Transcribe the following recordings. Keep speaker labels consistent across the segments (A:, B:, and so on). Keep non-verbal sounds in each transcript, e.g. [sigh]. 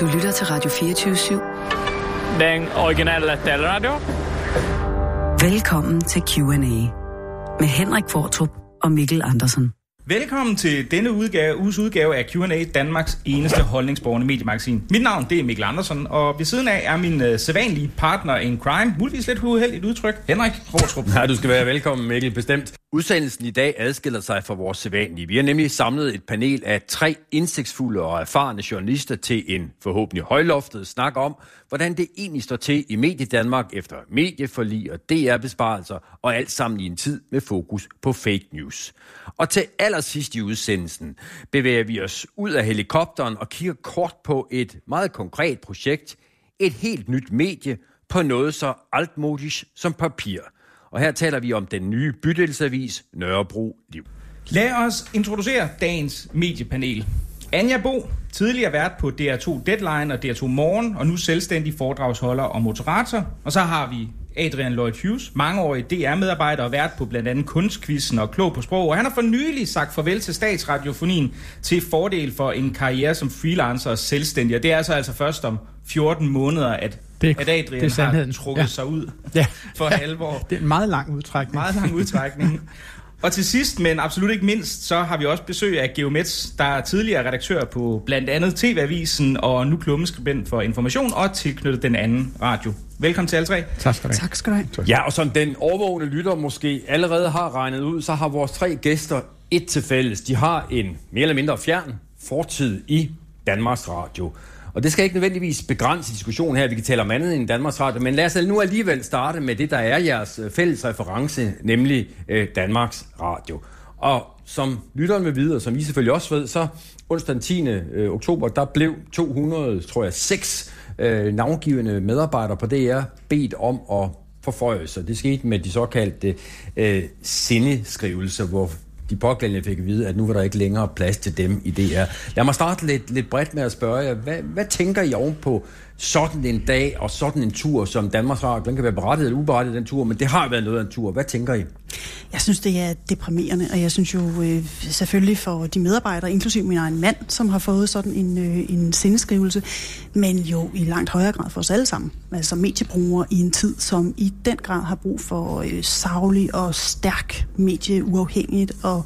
A: Du lytter til Radio 24-7.
B: Den originale taleradio.
A: Velkommen til Q&A med Henrik Fortrup og Mikkel Andersen.
C: Velkommen til denne udgave, uges udgave af Q&A, Danmarks eneste holdningsborgende mediemagasin. Mit navn det er Mikkel Andersen, og ved siden af er min uh, sædvanlige partner in crime, muligvis lidt uheldigt udtryk, Henrik Fortrup.
D: Ja, du skal være velkommen, Mikkel, bestemt. Udsendelsen i dag adskiller sig fra vores sædvanlige. Vi har nemlig samlet et panel af tre indsigtsfulde og erfarne journalister til en forhåbentlig højloftet snak om, hvordan det egentlig står til i Mediedanmark efter medieforlig og DR-besparelser, og alt sammen i en tid med fokus på fake news. Og til allersidst i udsendelsen bevæger vi os ud af helikopteren og kigger kort på et meget konkret projekt, et helt nyt medie på noget så altmodisk som papir – og her taler vi om den nye bydelsavis Nørrebro Liv.
C: Lad os introducere dagens mediepanel. Anja Bo, tidligere vært på DR2 Deadline og DR2 Morgen, og nu selvstændig foredragsholder og moderator. Og så har vi Adrian Lloyd Hughes, mangeårig DR-medarbejder og vært på blandt andet Kunstkvisten og Klog på Sprog. Og han har for nylig sagt farvel til statsradiofonien til fordel for en karriere som freelancer og selvstændig. Og det er altså altså først om 14 måneder, at det, at Adrian det er har trukket ja. sig ud ja. for ja. alvor.
E: Det er en meget lang udtrækning.
C: Meget lang udtrækning. Og til sidst, men absolut ikke mindst, så har vi også besøg af Geomets, der er tidligere redaktør på blandt andet TV-avisen og nu klummeskribent for information og tilknyttet den anden radio. Velkommen til alle tre.
E: Tak skal du have.
A: Tak skal du have.
D: Ja, og som den overvågende lytter måske allerede har regnet ud, så har vores tre gæster et til fælles. De har en mere eller mindre fjern fortid i Danmarks Radio. Og det skal ikke nødvendigvis begrænse diskussionen her, vi kan tale om andet end Danmarks Radio, men lad os nu alligevel starte med det, der er jeres øh, fælles reference, nemlig øh, Danmarks Radio. Og som lytteren vil vide, og som I selvfølgelig også ved, så onsdag den 10. Øh, oktober, der blev 200, tror jeg, 6 øh, navngivende medarbejdere på DR bedt om at forføje sig. Det skete med de såkaldte øh, sindeskrivelser, hvor de pågældende fik at vide, at nu var der ikke længere plads til dem i DR. Lad mig starte lidt, lidt bredt med at spørge jer, hvad, hvad tænker I ovenpå sådan en dag og sådan en tur, som Danmarks Radio, den kan være berettiget eller uberettiget den tur, men det har været noget af en tur. Hvad tænker I?
F: Jeg synes, det er deprimerende, og jeg synes jo øh, selvfølgelig for de medarbejdere, inklusive min egen mand, som har fået sådan en, øh, en sindeskrivelse, men jo i langt højere grad for os alle sammen, altså mediebrugere i en tid, som i den grad har brug for øh, savlig og stærk medieuafhængigt og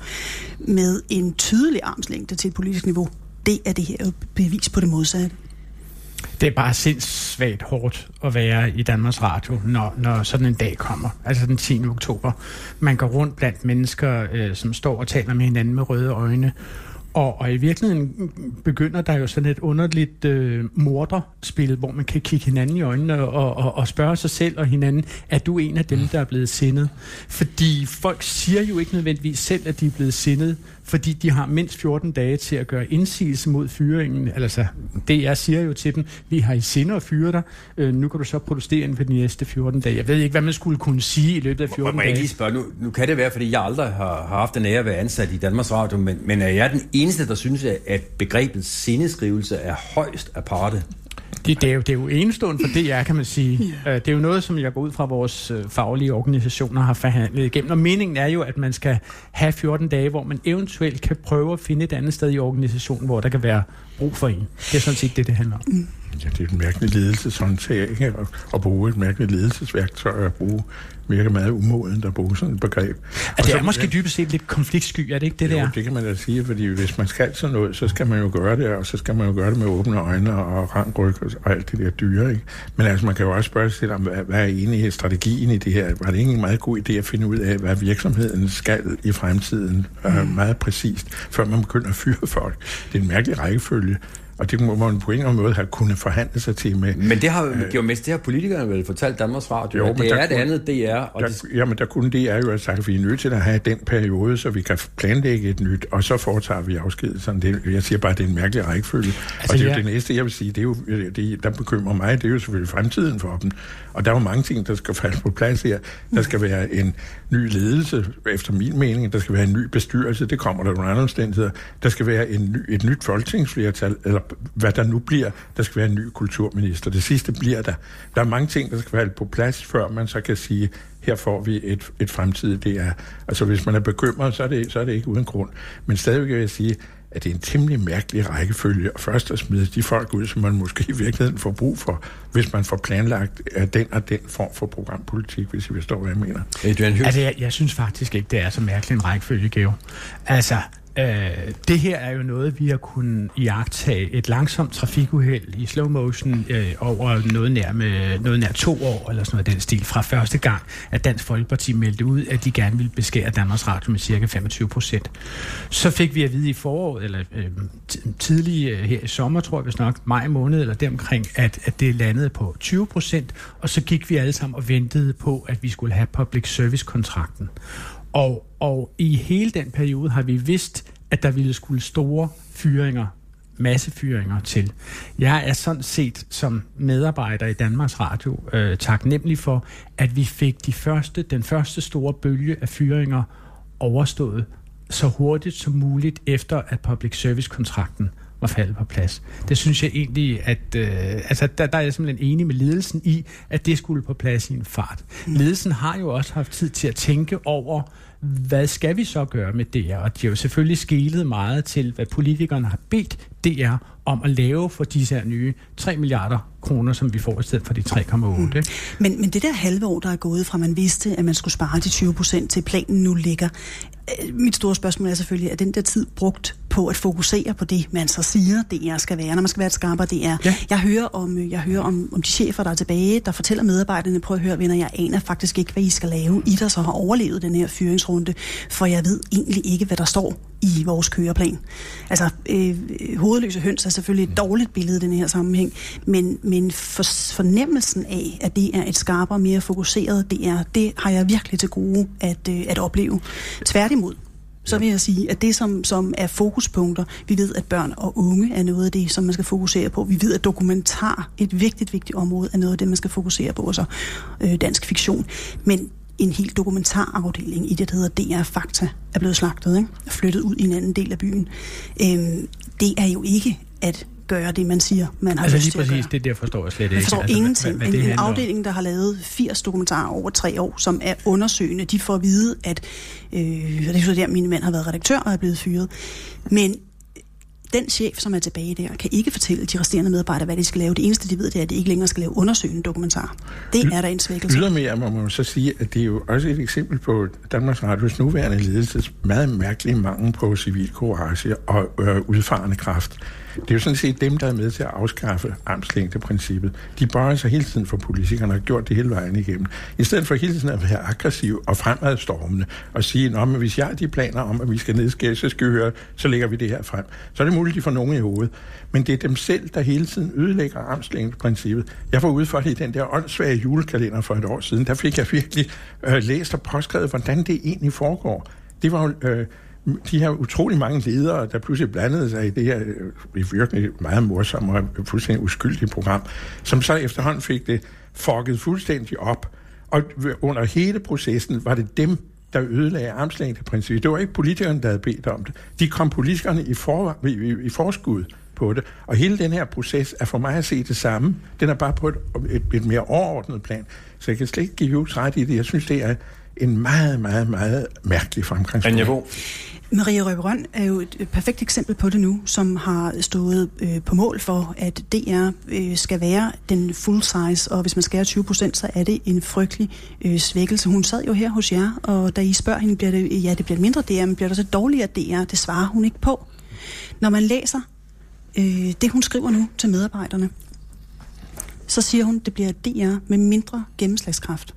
F: med en tydelig armslængde til et politisk niveau. Det er det her bevis på det modsatte.
E: Det er bare sindssvagt hårdt at være i Danmarks Radio, når, når sådan en dag kommer, altså den 10. oktober. Man går rundt blandt mennesker, øh, som står og taler med hinanden med røde øjne, og, og i virkeligheden begynder der jo sådan et underligt øh, morderspil, hvor man kan kigge hinanden i øjnene og, og, og spørge sig selv og hinanden, er du en af dem, der er blevet sindet? Fordi folk siger jo ikke nødvendigvis selv, at de er blevet sindet, fordi de har mindst 14 dage til at gøre indsigelse mod fyringen. Altså, jeg siger jo til dem, vi har i sinde at fyre dig, øh, nu kan du så protestere inden for de næste 14 dage. Jeg ved ikke, hvad man skulle kunne sige i løbet af 14 dage. Må
D: jeg lige spørge, nu, nu kan det være, fordi jeg aldrig har, har haft den ære at være ansat i Danmarks Radio, men, men er jeg den eneste, der synes, at begrebet sindeskrivelse er højst aparte?
E: Det, det, er jo, det er jo enestående for DR, kan man sige. Ja. Øh, det er jo noget, som jeg går ud fra vores øh, faglige organisationer har forhandlet igennem. Og meningen er jo, at man skal have 14 dage, hvor man eventuelt kan prøve at finde et andet sted i organisationen, hvor der kan være brug for en. Det er sådan set det, det handler om. Mm.
G: Ja, det er et mærkeligt ledelseshåndtag, ikke? At, at bruge et mærkeligt ledelsesværktøj at bruge virker meget umodent at bruge sådan et begreb.
E: Er det er måske dybest set lidt konfliktsky, er det ikke det
G: jo,
E: der?
G: det kan man da sige, fordi hvis man skal sådan noget, så skal man jo gøre det, og så skal man jo gøre det med åbne øjne og rangryg og alt det der dyre, ikke? Men altså, man kan jo også spørge sig om, hvad, hvad er egentlig strategien i det her? Var det ikke en meget god idé at finde ud af, hvad virksomheden skal i fremtiden, mm. uh, meget præcist, før man begynder at fyre folk? Det er en mærkelig rækkefølge. Og det må man på en eller anden måde have kunnet forhandle sig til med.
D: Men det har øh, jo mest det har politikerne vel fortalt Danmarks Radio, jo, det er det andet DR. Og
G: der,
D: det...
G: Jamen, der kunne det er jo sagt, at vi er nødt til at have den periode, så vi kan planlægge et nyt, og så foretager vi afsked. Sådan det, jeg siger bare, at det er en mærkelig rækkefølge. Altså, og det er ja. jo det næste, jeg vil sige, det er jo, det, der bekymrer mig, det er jo selvfølgelig fremtiden for dem. Og der er jo mange ting, der skal falde på plads her. Der skal være en ny ledelse, efter min mening. Der skal være en ny bestyrelse, det kommer der nogle andre omstændigheder. Der skal være en ny, et nyt folketingsflertal, eller hvad der nu bliver. Der skal være en ny kulturminister. Det sidste bliver der. Der er mange ting, der skal falde på plads, før man så kan sige, her får vi et, et fremtid. Det er, altså hvis man er bekymret, så er, det, så er det ikke uden grund. Men stadigvæk vil jeg sige, at det er en temmelig mærkelig rækkefølge, og først at smide de folk ud, som man måske i virkeligheden får brug for, hvis man får planlagt den og den form for programpolitik, hvis I forstår, hvad jeg mener.
E: Adrian altså, jeg, jeg synes faktisk ikke, det er så mærkelig en rækkefølge, Geo. Altså, Øh, det her er jo noget, vi har kunnet jagtage et langsomt trafikuheld i slow motion øh, over noget nær, med, noget nær to år, eller sådan noget den stil, fra første gang, at Dansk Folkeparti meldte ud, at de gerne ville beskære Danmarks Radio med cirka 25 procent. Så fik vi at vide i foråret, eller øh, tidlig øh, her i sommer, tror jeg hvis nok, maj måned eller deromkring, at, at det landede på 20 procent, og så gik vi alle sammen og ventede på, at vi skulle have public service-kontrakten. Og, og i hele den periode har vi vidst, at der ville skulle store fyringer, massefyringer til. Jeg er sådan set som medarbejder i Danmarks Radio øh, taknemmelig for, at vi fik de første, den første store bølge af fyringer overstået så hurtigt som muligt efter, at public service-kontrakten var faldet på plads. Det synes jeg egentlig, at øh, altså, der, der er jeg simpelthen enig med ledelsen i, at det skulle på plads i en fart. Mm. Ledelsen har jo også haft tid til at tænke over, hvad skal vi så gøre med det Og de har jo selvfølgelig skilet meget til, hvad politikerne har bedt DR om at lave for disse her nye 3 milliarder kroner, som vi får i stedet for de 3,8. Mm.
F: Men, men det der halve år, der er gået fra, man vidste, at man skulle spare de 20 procent til planen nu ligger, øh, mit store spørgsmål er selvfølgelig, er den der tid brugt på at fokusere på det, man så siger, det er skal være, når man skal være et skarpere, det er. Ja. Jeg hører, om, øh, jeg hører om, om de chefer, der er tilbage, der fortæller medarbejderne, prøv at høre, venner, jeg aner faktisk ikke, hvad I skal lave. I der så har overlevet den her fyringsrunde, for jeg ved egentlig ikke, hvad der står i vores køreplan. Altså, øh, hovedløse høns er selvfølgelig et dårligt billede i den her sammenhæng, men, men for, fornemmelsen af, at det er et skarpere, mere fokuseret, det er, det har jeg virkelig til gode at, øh, at opleve. Tværtimod, så vil jeg sige, at det, som, som er fokuspunkter, vi ved, at børn og unge er noget af det, som man skal fokusere på. Vi ved, at dokumentar, et vigtigt, vigtigt område, er noget af det, man skal fokusere på, og så øh, dansk fiktion. Men en helt dokumentarafdeling i det, der hedder DR Fakta, er blevet slagtet, ikke? flyttet ud i en anden del af byen. Øhm, det er jo ikke at gøre det, man siger, man har
E: altså,
F: lyst
E: til
F: præcis,
E: at gøre. det der forstår jeg slet ikke.
F: Jeg forstår
E: altså,
F: ingenting. Hvad, hvad en, en afdeling, der har lavet 80 dokumentarer over tre år, som er undersøgende, de får at vide, at øh, det er så der, min mand har været redaktør og er blevet fyret. Men den chef, som er tilbage der, kan ikke fortælle de resterende medarbejdere, hvad de skal lave. Det eneste, de ved, det er, at de ikke længere skal lave undersøgende dokumentar. Det er der en svækkelse.
G: Ydermere må man så sige, at det er jo også et eksempel på Danmarks Radios nuværende ledelses meget mærkelige mangel på civil courage og øh, udfarende kraft. Det er jo sådan set dem, der er med til at afskaffe armslængdeprincippet. De bøjer sig hele tiden for politikerne og har gjort det hele vejen igennem. I stedet for hele tiden at være aggressiv og fremadstormende og sige, at hvis jeg har de planer om, at vi skal nedskære, så skal vi høre, så lægger vi det her frem. Så er det muligt, at de får nogen i hovedet. Men det er dem selv, der hele tiden ødelægger armslængdeprincippet. Jeg var ude for det i den der åndssvage julekalender for et år siden. Der fik jeg virkelig øh, læst og påskrevet, hvordan det egentlig foregår. Det var jo... Øh, de her utrolig mange ledere, der pludselig blandede sig i det her øh, virkelig meget morsomme og fuldstændig uskyldige program, som så efterhånden fik det fucket fuldstændig op. Og under hele processen var det dem, der ødelagde armslængdeprincippet. Det var ikke politikerne, der havde bedt om det. De kom politikerne i, for, i, i, i forskud på det. Og hele den her proces er for mig at se det samme. Den er bare på et, et, et mere overordnet plan. Så jeg kan slet ikke give Hughes ret i det. Jeg synes, det er en meget, meget, meget mærkelig fremgangsprogram.
F: Maria Røberøn er jo et perfekt eksempel på det nu, som har stået øh, på mål for, at DR øh, skal være den full size, og hvis man skærer 20 procent, så er det en frygtelig øh, svækkelse. Hun sad jo her hos jer, og da I spørger hende, bliver det, ja, det bliver mindre DR, men bliver det så dårligere DR? Det svarer hun ikke på. Når man læser øh, det, hun skriver nu til medarbejderne, så siger hun, at det bliver DR med mindre gennemslagskraft.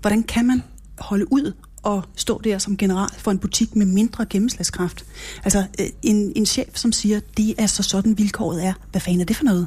F: Hvordan kan man holde ud at stå der som general for en butik med mindre gennemslagskraft. Altså øh, en, en chef, som siger, det er så sådan vilkåret er. Hvad fanden er det for noget?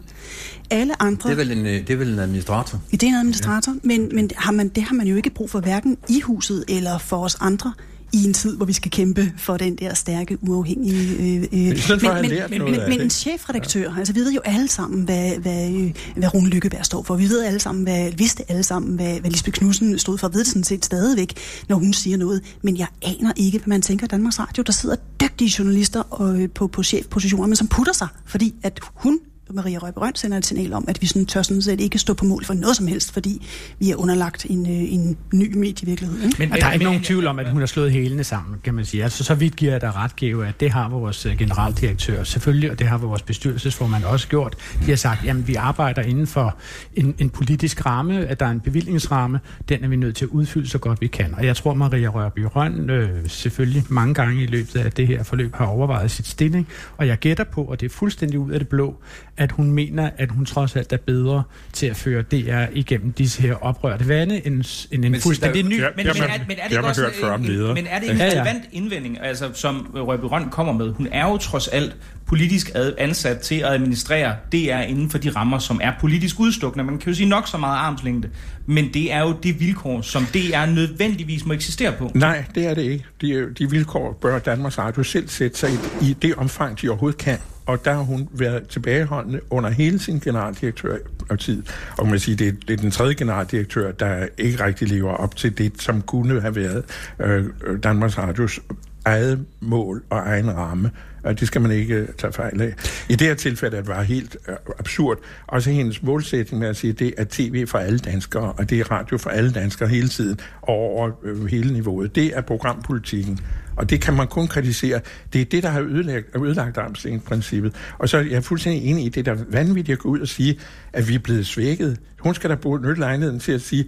F: Alle andre...
D: Det er vel en, øh, det er vel en administrator.
F: Det er en administrator, ja. men, men har man, det har man jo ikke brug for hverken i huset eller for os andre i en tid, hvor vi skal kæmpe for den der stærke, uafhængige... Øh, øh.
G: Men, men,
F: men, men, men en chefredaktør, ja. altså vi ved jo alle sammen, hvad, hvad, øh, hvad Rune Lykkeberg står for. Vi ved alle sammen, hvad, vidste alle sammen, hvad, hvad Lisbeth Knudsen stod for. Ved det sådan set stadigvæk, når hun siger noget. Men jeg aner ikke, hvad man tænker Danmarks Radio. Der sidder dygtige journalister og, øh, på, på chefpositioner, men som putter sig, fordi at hun Maria Røberøn sender et signal om, at vi sådan tør sådan set ikke stå på mål for noget som helst, fordi vi er underlagt en, øh, en ny medievirkelighed. Ikke?
E: Men, og der er ikke nogen tvivl om, at hun har slået hælene sammen, kan man sige. Altså, så vidt giver jeg dig ret, Geo, at det har vores øh, generaldirektør selvfølgelig, og det har vores bestyrelsesformand også gjort. De har sagt, at vi arbejder inden for en, en politisk ramme, at der er en bevillingsramme, den er vi nødt til at udfylde så godt vi kan. Og jeg tror, Maria Rørby Røn øh, selvfølgelig mange gange i løbet af det her forløb har overvejet sit stilling, og jeg gætter på, og det er fuldstændig ud af det blå, at hun mener, at hun trods alt er bedre til at føre DR igennem disse her oprørte vande, end, end en fuldstændig ny.
C: Men, men, er, men er det ikke også en, en, men er det en ja, ja. relevant indvending, altså, som Røbe Røn kommer med? Hun er jo trods alt politisk ansat til at administrere DR inden for de rammer, som er politisk udstukne. Man kan jo sige nok så meget armslængde, men det er jo det vilkår, som DR nødvendigvis må eksistere på.
G: Nej, det er det ikke. De, de vilkår bør Danmarks Radio selv sætte sig i, i det omfang, de overhovedet kan og der har hun været tilbageholdende under hele sin generaldirektørtid. Og man siger, det er, det er den tredje generaldirektør, der ikke rigtig lever op til det, som kunne have været øh, øh Danmarks Radios eget mål og egen ramme. Og det skal man ikke øh, tage fejl af. I det her tilfælde det var helt øh, absurd. Også hendes målsætning med at sige, det er tv for alle danskere, og det er radio for alle danskere hele tiden, over øh, hele niveauet. Det er programpolitikken. Og det kan man kun kritisere. Det er det, der har ødelagt, ødelagt armslængdeprincippet. Og så er jeg fuldstændig enig i det, der er vanvittigt at gå ud og sige, at vi er blevet svækket. Hun skal da benytte lejligheden til at sige,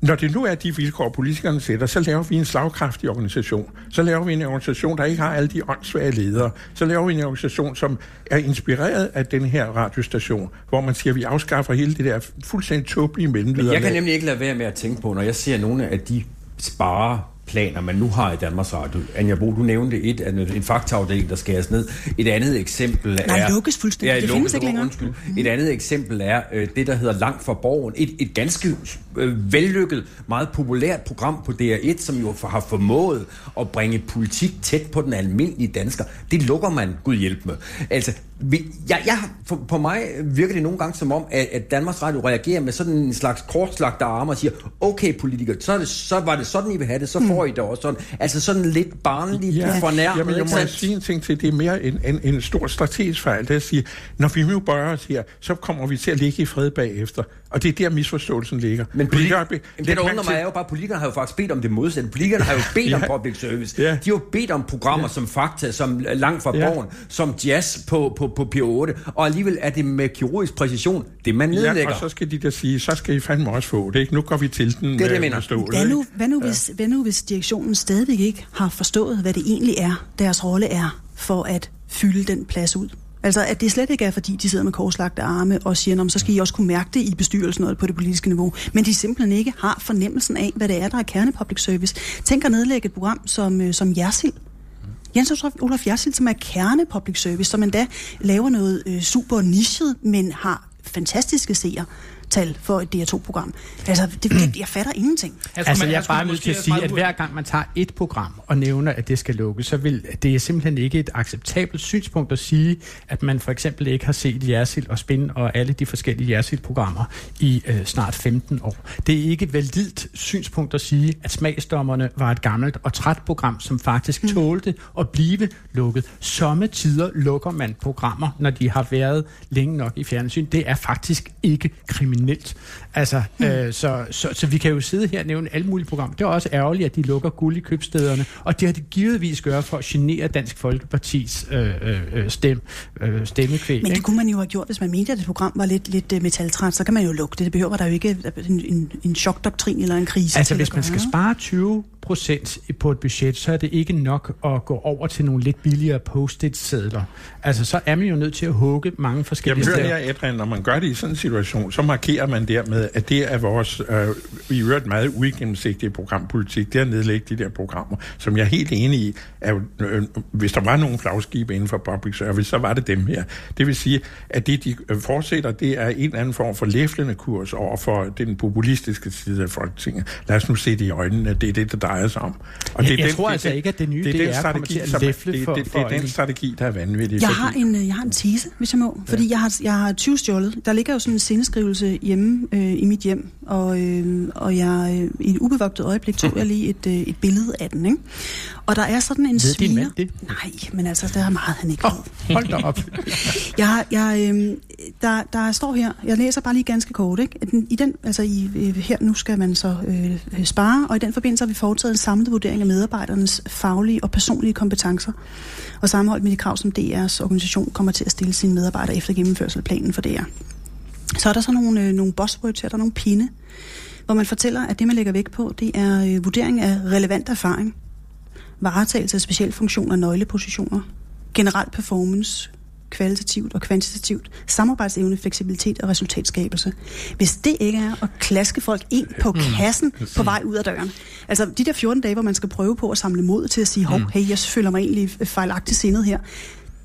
G: når det nu er de vilkår, politikerne sætter, så laver vi en slagkraftig organisation. Så laver vi en organisation, der ikke har alle de åndssvage ledere. Så laver vi en organisation, som er inspireret af den her radiostation, hvor man siger, at vi afskaffer hele det der fuldstændig tåbelige mellemleder.
D: Jeg kan nemlig ikke lade være med at tænke på, når jeg ser nogle af de sparer planer, man nu har i Danmarks Radio. Anja Bo, du nævnte et, en faktaafdeling, der skæres ned. Et andet eksempel er...
F: Nej, lukkes fuldstændig. Ja, det findes ikke længere. Undskyld.
D: Mm. Et andet eksempel er øh, det, der hedder Langt fra Borgen. Et, et ganske øh, vellykket, meget populært program på DR1, som jo har formået at bringe politik tæt på den almindelige dansker. Det lukker man, Gud hjælp med. Altså, vi, jeg, jeg, for, på mig virker det nogle gange som om, at, at Danmarks Radio reagerer med sådan en slags kortslagte arme og siger, okay politikere, så, det, så var det sådan, I vil have det, så får I det også sådan. Altså sådan lidt barnligt ja. fornærmet.
G: Jamen, jeg må sige en ting til, det er mere en, en, en stor strategisk fejl, det er at sige, når vi nu bøjer os her, så kommer vi til at ligge i fred bagefter. Og det er der misforståelsen ligger.
D: Men politi- det, det, der undrer mig er jo bare, at politikerne har jo faktisk bedt om det modsatte. Politikerne har jo [laughs] bedt ja. om public service. Ja. De har jo bedt om programmer ja. som Fakta, som Langt fra ja. Borgen, som Jazz på, på, på P8, og alligevel er det med kirurgisk præcision, det man nedlægger. Ja,
G: og så skal de da sige, så skal I fandme også få det, ikke? Nu går vi til den
D: Det er det, jeg mener.
F: Stål, hvad, nu, hvad, nu, hvis, hvad nu, hvis direktionen stadigvæk ikke har forstået, hvad det egentlig er, deres rolle er, for at fylde den plads ud? Altså, at det slet ikke er, fordi de sidder med korslagte arme og siger, så skal I også kunne mærke det i bestyrelsen og på det politiske niveau. Men de simpelthen ikke har fornemmelsen af, hvad det er, der er kerne public service. Tænk at nedlægge et program som, øh, som Jersild, Jens Olaf Jersild, som er kerne public service, som endda laver noget øh, super nichet, men har fantastiske seere tal for et DR2-program. Altså, det, det, [clears throat] jeg fatter ingenting.
E: Altså, altså jeg er bare nødt til at sige, at hver gang man tager et program og nævner, at det skal lukkes, så vil det er simpelthen ikke et acceptabelt synspunkt at sige, at man for eksempel ikke har set Jersild og Spin og alle de forskellige Jersild-programmer i øh, snart 15 år. Det er ikke et validt synspunkt at sige, at Smagsdommerne var et gammelt og træt program, som faktisk mm. tålte at blive lukket. Somme tider lukker man programmer, når de har været længe nok i fjernsyn. Det er faktisk ikke kriminelt kriminelt. Altså, hmm. øh, så, så, så vi kan jo sidde her og nævne alle mulige programmer. Det er også ærgerligt, at de lukker guld i købstederne, og det har de givetvis gøre for at genere Dansk Folkepartis øh, øh, stem, øh, stemmekvæg.
F: Men det kunne man jo have gjort, hvis man mente, at det program var lidt, lidt uh, metaltræt, så kan man jo lukke det. Det behøver der jo ikke en, en, en chokdoktrin eller en krise
E: Altså, hvis man skal spare 20 procent på et budget, så er det ikke nok at gå over til nogle lidt billigere post-it-sædler. Altså, så er man jo nødt til at hugge mange forskellige
G: steder. Jamen, hør her, Adrian, når man gør det i sådan en situation, så markerer man dermed, at det er vores, øh, i øvrigt meget uigennemsigtige programpolitik, det er at nedlægge de der programmer, som jeg er helt enig i, er jo, øh, hvis der var nogle flagskibe inden for public service, så var det dem her. Det vil sige, at det, de øh, fortsætter, det er en eller anden form for læflende kurs over for den populistiske side af Folketinget. Lad os nu se det i øjnene, det er det, der drejer sig om.
E: Og det er jeg den, tror det, altså ikke, at det nye det er, det er kommer til at læfle
G: det,
E: for,
G: det, det, det er den strategi, der er vanvittig.
F: Jeg har en, øh, jeg har en tese, hvis jeg må, fordi ja. jeg har, jeg har 20 stjålet. Der ligger jo sådan en sendeskrivelse hjemme øh, i mit hjem, og, øh, og jeg øh, i et ubevogtet øjeblik tog jeg lige et, øh, et billede af den, ikke? Og der er sådan en sviger...
E: Din mand det?
F: Nej, men altså, der er meget, han ikke
E: oh, Hold da op. [laughs]
F: jeg, jeg, øh, der, der står her, jeg læser bare lige ganske kort, ikke? I den, altså i, her nu skal man så øh, spare, og i den forbindelse har vi foretaget en samlet vurdering af medarbejdernes faglige og personlige kompetencer, og sammenholdt med de krav, som DR's organisation kommer til at stille sine medarbejdere efter gennemførsel af planen for DR. Så er der så nogle, øh, nogle buzzwords her, der er nogle pinde, hvor man fortæller, at det, man lægger vægt på, det er øh, vurdering af relevant erfaring, varetagelse af specielle funktioner og nøglepositioner, generel performance, kvalitativt og kvantitativt, samarbejdsevne, fleksibilitet og resultatskabelse. Hvis det ikke er at klaske folk ind på mm. kassen på vej ud af døren. Altså de der 14 dage, hvor man skal prøve på at samle mod til at sige, hov, mm. hey, jeg føler mig egentlig fejlagtigt sindet her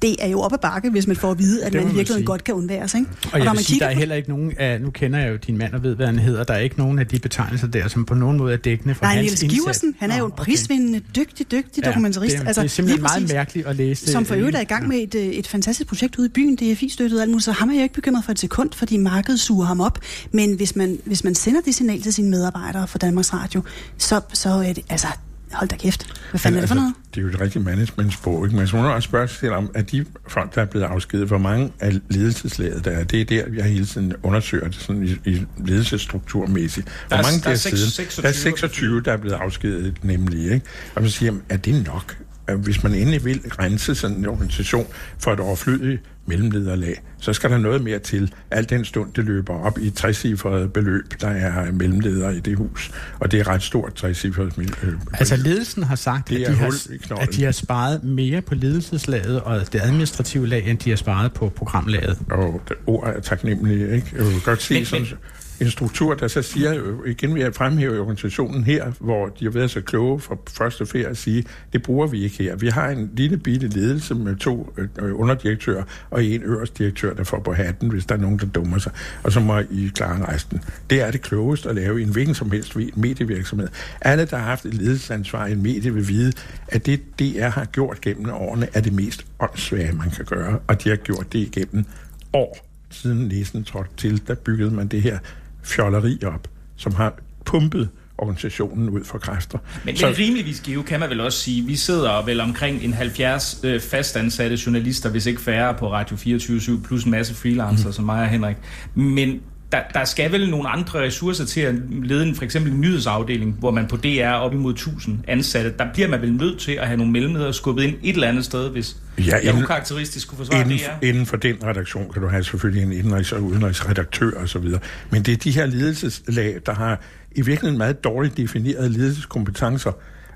F: det er jo op ad bakke, hvis man får at vide, at man i virkeligheden sige. godt kan undvære sig. Ikke?
E: Og, og jeg når man sige, der er heller ikke nogen af, nu kender jeg jo din mand og ved, hvad han hedder, der er ikke nogen af de betegnelser der, som på nogen måde er dækkende for
F: Nej,
E: hans
F: Niels Giversen, han er jo en prisvindende, dygtig, dygtig ja, dokumentarist.
E: Det, altså, det er simpelthen meget præcis, mærkeligt at læse
F: det. Som for øvrigt er i gang med et, øh, et fantastisk projekt ude i byen, DFI støttet og alt muligt, så ham er jeg ikke bekymret for et sekund, fordi markedet suger ham op. Men hvis man, hvis man sender det signal til sine medarbejdere fra Danmarks Radio, så, så er det, altså, hold da kæft. Hvad fanden Men, er det for altså, noget?
G: Det er jo et rigtigt managementsprog, ikke? Men så må også spørge sig om, at de folk, der er blevet afskedet, hvor mange af ledelseslaget der er, det er der, jeg hele tiden undersøger det sådan i, i ledelsesstrukturmæssigt. Hvor
C: der
G: mange
C: der, der, er 6,
G: siden?
C: 26,
G: der er 26, der er blevet afskedet, nemlig. Ikke? Og man siger, er det nok? Hvis man endelig vil rense sådan en organisation for et overflødigt mellemlederlag, så skal der noget mere til. Al den stund, det løber op i et trecifret beløb, der er mellemledere i det hus. Og det er ret stort trecifret beløb.
E: Altså ledelsen har sagt, at de har, at de har sparet mere på ledelseslaget og det administrative lag, end de har sparet på programlaget.
G: Og det ord er taknemmelige, ikke? Jeg vil godt se men, sådan... Men en struktur, der så siger, øh, igen vil jeg fremhæve organisationen her, hvor de har været så kloge for første færd at sige, det bruger vi ikke her. Vi har en lille bitte ledelse med to øh, øh, underdirektører og en øverst direktør, der får på hatten, hvis der er nogen, der dummer sig. Og så må I klare resten. Det er det klogeste at lave i en hvilken som helst medievirksomhed. Alle, der har haft et ledelsesansvar i en medie, vil vide, at det DR har gjort gennem årene, er det mest åndssvage, man kan gøre. Og de har gjort det igennem år siden næsten trådte til, der byggede man det her fjolleri op, som har pumpet organisationen ud for kræfter.
C: Men, så, men rimeligvis, Geo, kan man vel også sige, vi sidder vel omkring en 70 øh, fastansatte journalister, hvis ikke færre på Radio 24 plus en masse freelancer, mm. som mig og Henrik. Men der, der skal vel nogle andre ressourcer til at lede en for eksempel en nyhedsafdeling, hvor man på DR er op imod 1000 ansatte. Der bliver man vel nødt til at have nogle mellemledere skubbet ind et eller andet sted, hvis ja, jeg inden, ukarakteristisk kunne forsvare
G: inden,
C: DR.
G: Inden for den redaktion kan du have selvfølgelig en indrigs- og udenrigsredaktør osv. Men det er de her ledelseslag, der har i virkeligheden meget dårligt definerede ledelseskompetencer,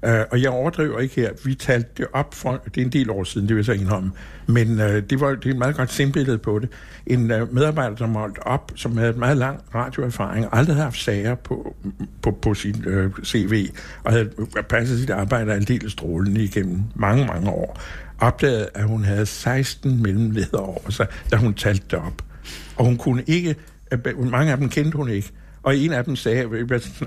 G: Uh, og jeg overdriver ikke her. Vi talte det op for, det er en del år siden, det vil jeg så indrømme. Men uh, det var det er et meget godt sindbillede på det. En uh, medarbejder, der målte op, som havde et meget lang radioerfaring, aldrig havde haft sager på, på, på sin uh, CV, og havde passet sit arbejde aldeles strålende igennem mange, mange år, opdagede, at hun havde 16 mellemledere over sig, da hun talte det op. Og hun kunne ikke, mange af dem kendte hun ikke, og en af dem sagde,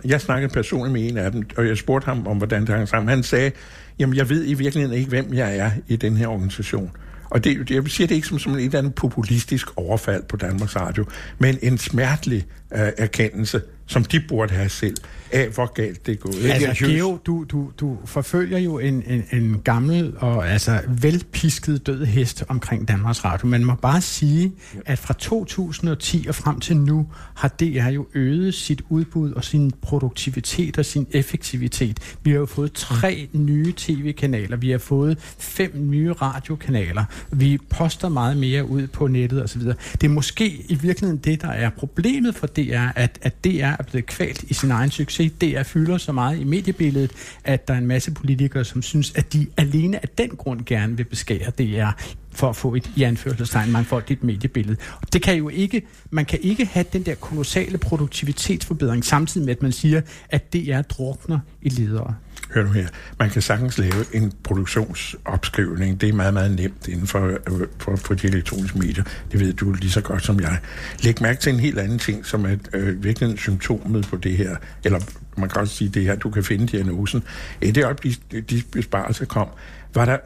G: jeg snakkede personligt med en af dem, og jeg spurgte ham om, hvordan det hang sammen. Han sagde, jamen jeg ved i virkeligheden ikke, hvem jeg er i den her organisation. Og det, jeg siger det ikke som, som et eller andet populistisk overfald på Danmarks Radio, men en smertelig øh, erkendelse, som de burde have selv, af hvor galt det er gået.
E: Altså, Geo, du, du, du forfølger jo en, en, en gammel og altså velpisket død hest omkring Danmarks Radio. Man må bare sige, at fra 2010 og frem til nu, har DR jo øget sit udbud og sin produktivitet og sin effektivitet. Vi har jo fået tre nye tv-kanaler, vi har fået fem nye radiokanaler, vi poster meget mere ud på nettet osv. Det er måske i virkeligheden det, der er problemet for DR, at, at DR er blevet kvalt i sin egen succes. DR fylder så meget i mediebilledet, at der er en masse politikere, som synes, at de alene af den grund gerne vil beskære DR for at få et i anførselstegn mangfoldigt mediebillede. Og det kan jo ikke, man kan ikke have den der kolossale produktivitetsforbedring, samtidig med, at man siger, at DR drukner i ledere.
G: Hør nu her. Man kan sagtens lave en produktionsopskrivning. Det er meget, meget nemt inden for, for, for de elektroniske medier. Det ved du lige så godt som jeg. Læg mærke til en helt anden ting, som er øh, virkelig symptomet på det her. Eller man kan også sige det her, du kan finde diagnosen. I det øjeblik, de besparelser kom, var der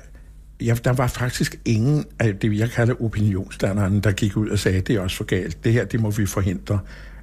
G: ja, der var faktisk ingen af det, jeg kalder opinionsdannerne, der gik ud og sagde, det er også for galt. Det her, det må vi forhindre.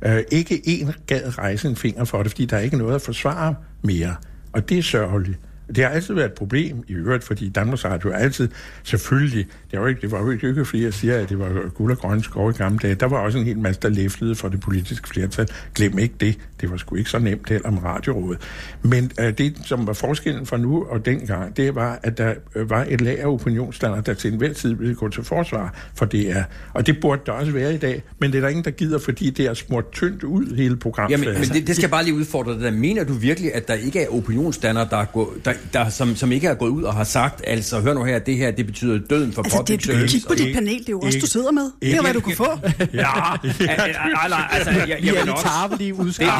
G: Uh, ikke en gad rejse en finger for det, fordi der er ikke noget at forsvare mere. Og det er sørgeligt. Det har altid været et problem i øvrigt, fordi Danmarks Radio altid, selvfølgelig, det var, ikke, det var jo ikke, fordi jeg siger, at det var guld og grønne skov i gamle dage. Der var også en hel masse, der læflede for det politiske flertal. Glem ikke det. Det var sgu ikke så nemt heller om radiorådet. Men øh, det, som var forskellen fra nu og dengang, det var, at der øh, var et lag af opinionsstandard, der til enhver tid ville gå til forsvar for DR. Og det burde der også være i dag, men det er der ingen, der gider, fordi det er smurt tyndt ud hele programmet.
D: Jamen, men det, det skal jeg bare lige udfordre dig. Mener du virkelig, at der ikke er opinionsstandard, der, går, der, der som, som ikke er gået ud og har sagt, altså hør nu her, det her, det betyder døden for
F: Altså,
D: public service.
F: kigge på dit panel, det er jo også, du sidder med. Det er, hvad du kan få. [laughs]
D: Ja, nej, nej, altså, jeg, jeg,
E: Vi
D: vil også-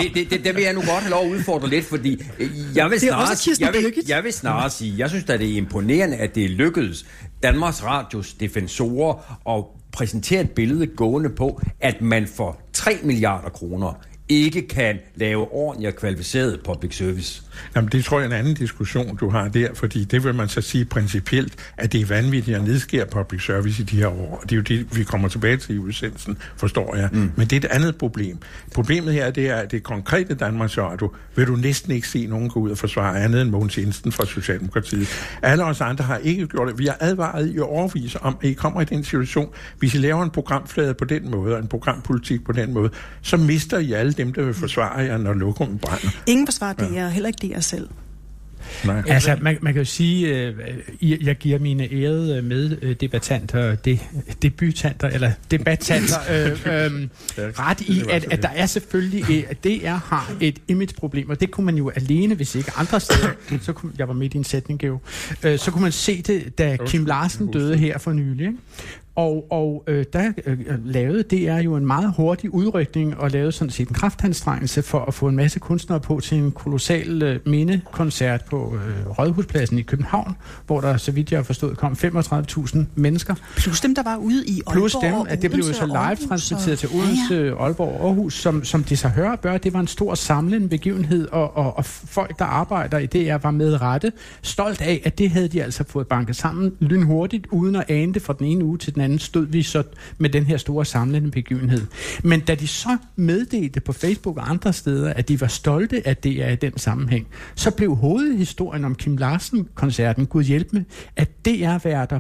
D: det, det, det, det, vil jeg nu godt have lov at udfordre lidt, fordi øh, jeg vil
F: Det er også
D: snarere, jeg vil, jeg vil snarere sige, jeg synes at det er imponerende, at det er lykkedes Danmarks Radios defensorer at præsentere et billede gående på, at man for 3 milliarder kroner ikke kan lave ordentlig og kvalificeret public service.
G: Jamen, det tror jeg er en anden diskussion, du har der, fordi det vil man så sige principielt, at det er vanvittigt at nedskære public service i de her år. Det er jo det, vi kommer tilbage til i udsendelsen, forstår jeg. Mm. Men det er et andet problem. Problemet her, det er, at det konkrete Danmarks Radio vil du næsten ikke se nogen gå ud og forsvare andet end Mogens Jensen fra Socialdemokratiet. Alle os andre har ikke gjort det. Vi har advaret i overvis om, at I kommer i den situation, hvis I laver en programflade på den måde, og en programpolitik på den måde, så mister I alle dem, der vil forsvare jer, når lokummet brænder.
F: Ingen forsvarer det, er heller ikke det jeg selv.
G: Nej.
E: Altså, man, man kan jo sige, øh, øh, jeg giver mine ærede meddebattanter, de, debutanter, eller debattanter, øh, [laughs] øh, ret i, at, at der er selvfølgelig, øh, at DR har et imageproblem, og det kunne man jo alene, hvis ikke andre steder, så kunne, jeg var midt i en sætning, Geo, øh, så kunne man se det, da Kim Larsen døde her for nylig, ikke? Og, og øh, der øh, lavede DR jo en meget hurtig udrykning og lavede sådan set en kraftanstrengelse for at få en masse kunstnere på til en kolossal øh, mindekoncert på øh, Rådhuspladsen i København, hvor der, så vidt jeg har forstået, kom 35.000 mennesker.
F: Plus dem, der var ude i Aalborg
E: Plus dem, at det blev
F: Odense
E: så live transmitteret til
F: Ja, ja.
E: Odense, Aalborg og Aarhus, som, som de så hører bør. Det var en stor samlende begivenhed, og, og, og folk, der arbejder i DR, var med rette stolt af, at det havde de altså fået banket sammen lynhurtigt, uden at ane det fra den ene uge til den anden, stod vi så med den her store samlende begivenhed. Men da de så meddelte på Facebook og andre steder, at de var stolte af DR i den sammenhæng, så blev hovedhistorien om Kim Larsen-koncerten, Gud hjælp med, at DR-værter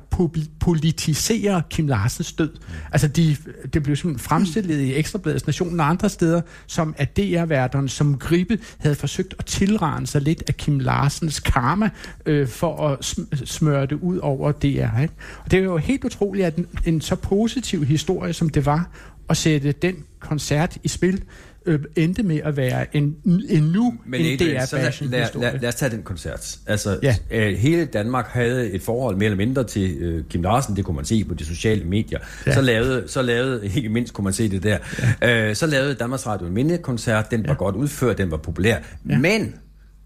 E: politiserer Kim Larsens død. Altså, de, det blev simpelthen fremstillet i Ekstrabladets Nationen og andre steder, som at DR-værterne som gribe havde forsøgt at tilrane sig lidt af Kim Larsens karma, øh, for at smøre det ud over DR. Ikke? Og det er jo helt utroligt, at den en så positiv historie, som det var, at sætte den koncert i spil, øh, endte med at være en, endnu
D: Men
E: en
D: Adrian, så lad, lad, lad, lad os tage den koncert. Altså,
E: Ja.
D: øh, hele Danmark havde et forhold mere eller mindre til øh, Kim Larsen, det kunne man se på de sociale medier.
E: Ja.
D: Så, lavede, så lavede, [laughs] ikke mindst kunne man se det der, ja. øh, så lavede Danmarks Radio en mindekoncert, den var godt udført, den var populær, ja. men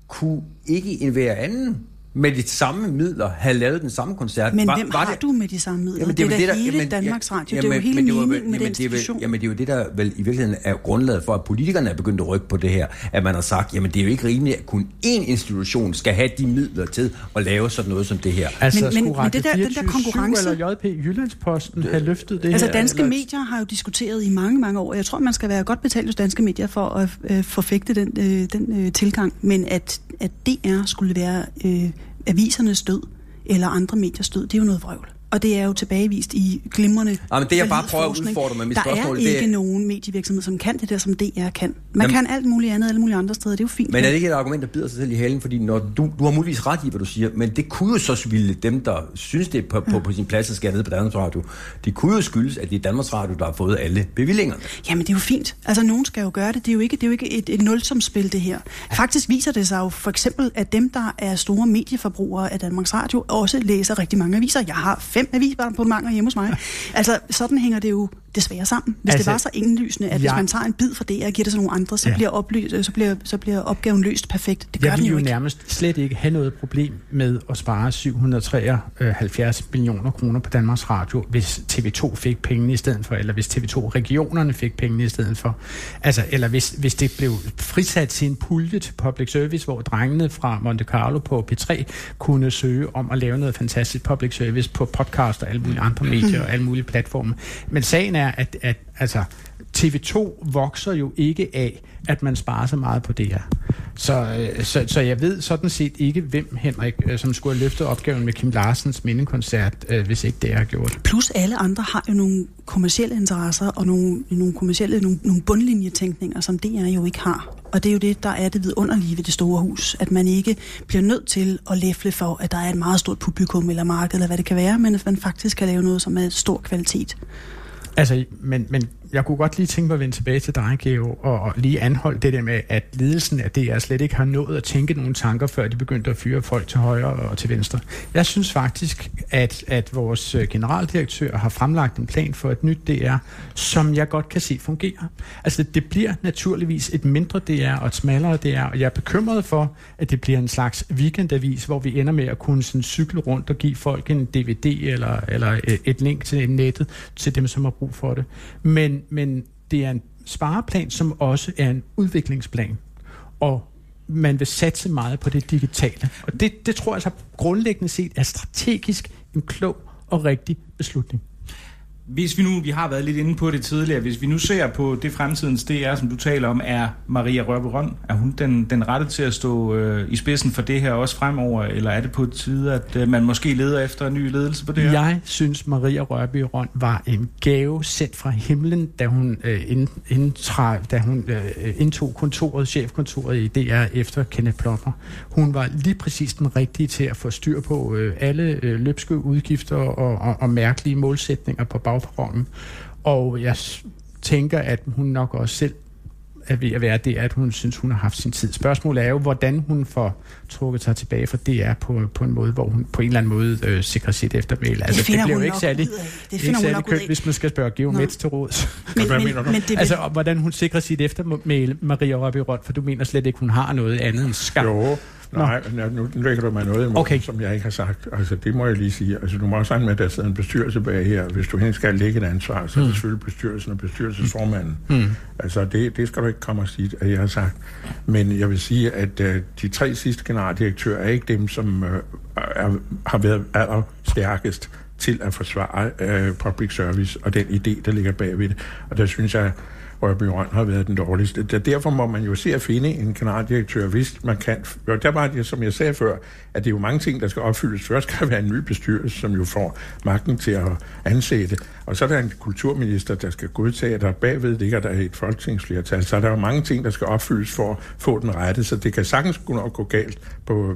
D: kunne ikke en hver anden med de samme midler have lavet den samme koncert?
F: Men
D: Var-
F: hvem
D: var
F: har
D: det-
F: du med de samme midler?
D: Jamen,
F: det er
D: vel
F: da
D: der-
F: hele
D: jamen,
F: Danmarks
D: ja,
F: Radio. det er jo hele
D: men det
F: meningen med
D: jamen,
F: den
D: det er
F: institution.
D: Jamen, det er jo det, der vel i virkeligheden er grundlaget for, at politikerne er begyndt at rykke på det her. At man har sagt, jamen det er jo ikke rimeligt, at kun én institution skal have de midler til at lave sådan noget som det her.
E: Altså,
F: Men- men- men det der- den der
E: 24/7
F: konkurrence-
E: eller JP Jyllandsposten have løftet det
F: Altså
E: her?
F: danske
E: eller?
F: medier har jo diskuteret i mange, mange år. Jeg tror, man skal være godt betalt hos danske medier for at øh, forfægte den, øh, den øh, tilgang. Men at, at DR skulle være øh, avisernes død, eller andre mediers død, det er jo noget vrøvl. Og det er jo tilbagevist i glimrende
D: Ja, men det, jeg bare prøver at udfordre med mit
F: Der
D: spørgsmål,
F: er
D: det er-
F: ikke nogen medievirksomhed, som kan det der, som DR kan. Man
D: Jamen-
F: kan alt muligt andet alle mulige andre steder. Det er jo fint.
D: Men er det ikke et argument, der bider sig selv i halen? Fordi når du, du har muligvis ret i, hvad du siger, men det kunne jo så ville dem, der synes, det er på, på, på sin plads at skære ned på Danmarks Radio, det kunne jo skyldes, at det er Danmarks Radio, der har fået alle bevillingerne.
F: Jamen, det er jo fint. Altså, nogen skal jo gøre det. Det er jo ikke, det er jo ikke et, et nulsumspil, det her. Faktisk viser det sig jo for eksempel, at dem, der er store medieforbrugere af Danmarks Radio, også læser rigtig mange aviser. Jeg har fem fem på hjemme hos mig. Altså, sådan hænger det jo desværre sammen. Hvis altså, det var så indlysende, at hvis
E: jeg-
F: man tager en bid fra det og giver det til nogle andre, så,
E: Ja.
F: ja. bliver, oplyst, så, bliver, så bliver opgaven løst perfekt. Det gør
E: Jeg
F: den
E: vil
F: jo
E: jo
F: ikke.
E: nærmest slet ikke have noget problem med at spare 773 millioner kroner på Danmarks Radio, hvis TV2 fik pengene i stedet for, eller hvis TV2 regionerne fik pengene i stedet for. Altså, eller hvis, hvis det blev frisat til en pulje til public service, hvor drengene fra Monte Carlo på P3 kunne søge om at lave noget fantastisk public service på podcast og alle mulige andre medier og alle mulige platforme. Men sagen er, at, at altså, TV2 vokser jo ikke af, at man sparer så meget på det her. Så, øh, så, så jeg ved sådan set ikke, hvem Henrik, øh, som skulle have løftet opgaven med Kim Larsens mindekoncert, øh, hvis ikke det er gjort.
F: Plus alle andre har jo nogle kommersielle interesser og nogle, nogle kommersielle, nogle, nogle bundlinjetænkninger, som DR jo ikke har. Og det er jo det, der er det vidunderlige ved det store hus, at man ikke bliver nødt til at læfle for, at der er et meget stort publikum eller marked, eller hvad det kan være, men at man faktisk kan lave noget, som er stor kvalitet.
E: Altså, men, men jeg kunne godt lige tænke mig at vende tilbage til dig, Geo, og, og lige anholde det der med, at ledelsen af DR slet ikke har nået at tænke nogle tanker, før de begyndte at fyre folk til højre og til venstre. Jeg synes faktisk, at, at vores øh, generaldirektør har fremlagt en plan for et nyt DR, som jeg godt kan se fungerer. Altså, det bliver naturligvis et mindre DR og et smallere DR, og jeg er bekymret for, at det bliver en slags weekendavis, hvor vi ender med at kunne sådan cykle rundt og give folk en DVD eller, eller øh, et link til nettet til dem, som har brug for det. Men men det er en spareplan, som også er en udviklingsplan. Og man vil satse meget på det digitale. Og det, det tror jeg så grundlæggende set er strategisk en klog og rigtig beslutning.
C: Hvis vi nu, vi har været lidt inde på det tidligere, hvis vi nu ser på det fremtidens DR, som du taler om, er Maria Rørberøn, er hun den, den rette til at stå øh, i spidsen for det her også fremover, eller er det på tide, at øh, man måske leder efter en ny ledelse på det her?
E: Jeg synes, Maria Rørberøn var en gave sendt fra himlen, da hun, øh, ind, indtræ, da hun øh, indtog kontoret, chefkontoret i DR efter Kenneth Plummer. Hun var lige præcis den rigtige til at få styr på øh, alle øh, løbske udgifter og, og, og mærkelige målsætninger på bagperronen. Og jeg tænker, at hun nok også selv er ved at være det, at hun synes, hun har haft sin tid. Spørgsmålet er jo, hvordan hun får trukket sig tilbage fra DR på, på en måde, hvor hun på en eller anden måde øh, sikrer sit eftermæle. Altså, det, det bliver jo ikke særlig, det ikke særlig kønt, hvis man skal spørge Geo Mets til råd.
F: Men, [laughs] men, men, det
E: altså, hvordan hun sikrer sit eftermæle, Maria Røbby for du mener slet ikke, hun har noget andet end skam.
G: Jo, Nej, nu, nu lægger du mig noget imod, okay. som jeg ikke har sagt. Altså, det må jeg lige sige. Altså, du må også regne med, at der sidder en bestyrelse bag her. Hvis du hen skal lægge et ansvar, så er det mm. selvfølgelig bestyrelsen og bestyrelsesformanden. Mm. Altså, det, det skal du ikke komme og sige, at jeg har sagt. Men jeg vil sige, at uh, de tre sidste generaldirektører er ikke dem, som uh, er, har været allerstærkest til at forsvare uh, public service og den idé, der ligger bagved det. Og der synes jeg, Rødby Røn har været den dårligste. Derfor må man jo se at finde en generaldirektør, hvis man kan. Og der var det, som jeg sagde før, at det er jo mange ting, der skal opfyldes. Først skal der være en ny bestyrelse, som jo får magten til at ansætte. Og så er der en kulturminister, der skal godtage, at der bagved ligger der et folketingsflertal. Så der er jo mange ting, der skal opfyldes for at få den rette. Så det kan sagtens gå galt på,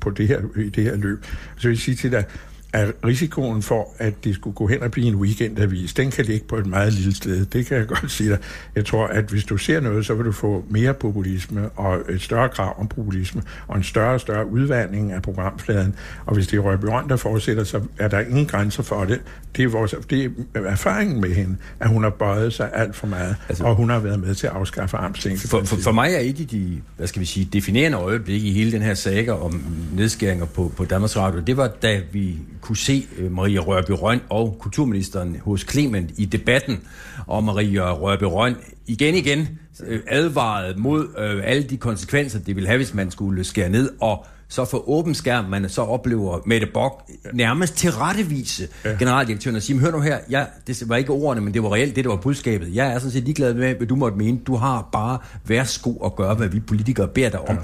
G: på det her, i det her løb. Så vil jeg sige til dig, at risikoen for, at det skulle gå hen og blive en weekendavis, den kan ligge på et meget lille sted. Det kan jeg godt sige dig. Jeg tror, at hvis du ser noget, så vil du få mere populisme og et større krav om populisme og en større og større udvandring af programfladen. Og hvis det er Røbe der fortsætter, så er der ingen grænser for det. Det er, vores, det er erfaringen med hende, at hun har bøjet sig alt for meget, altså, og hun har været med til at afskaffe armslængde.
D: For, for, for mig er et af de, hvad skal vi sige, definerende øjeblikke i hele den her saga om nedskæringer på, på Danmarks Radio, det var da vi kunne se øh, Maria Rørby Røn og kulturministeren hos Clement i debatten, og Maria Rørby Røn igen igen øh, advarede advaret mod øh, alle de konsekvenser, det ville have, hvis man skulle skære ned, og så for åben skærm, man så oplever Mette Bock nærmest til rettevise ja. generaldirektøren og sige, hør nu her, ja, det var ikke ordene, men det var reelt det, der var budskabet. Jeg er sådan set ligeglad med, hvad du måtte mene. Du har bare værsgo at gøre, hvad vi politikere beder dig om. Ja.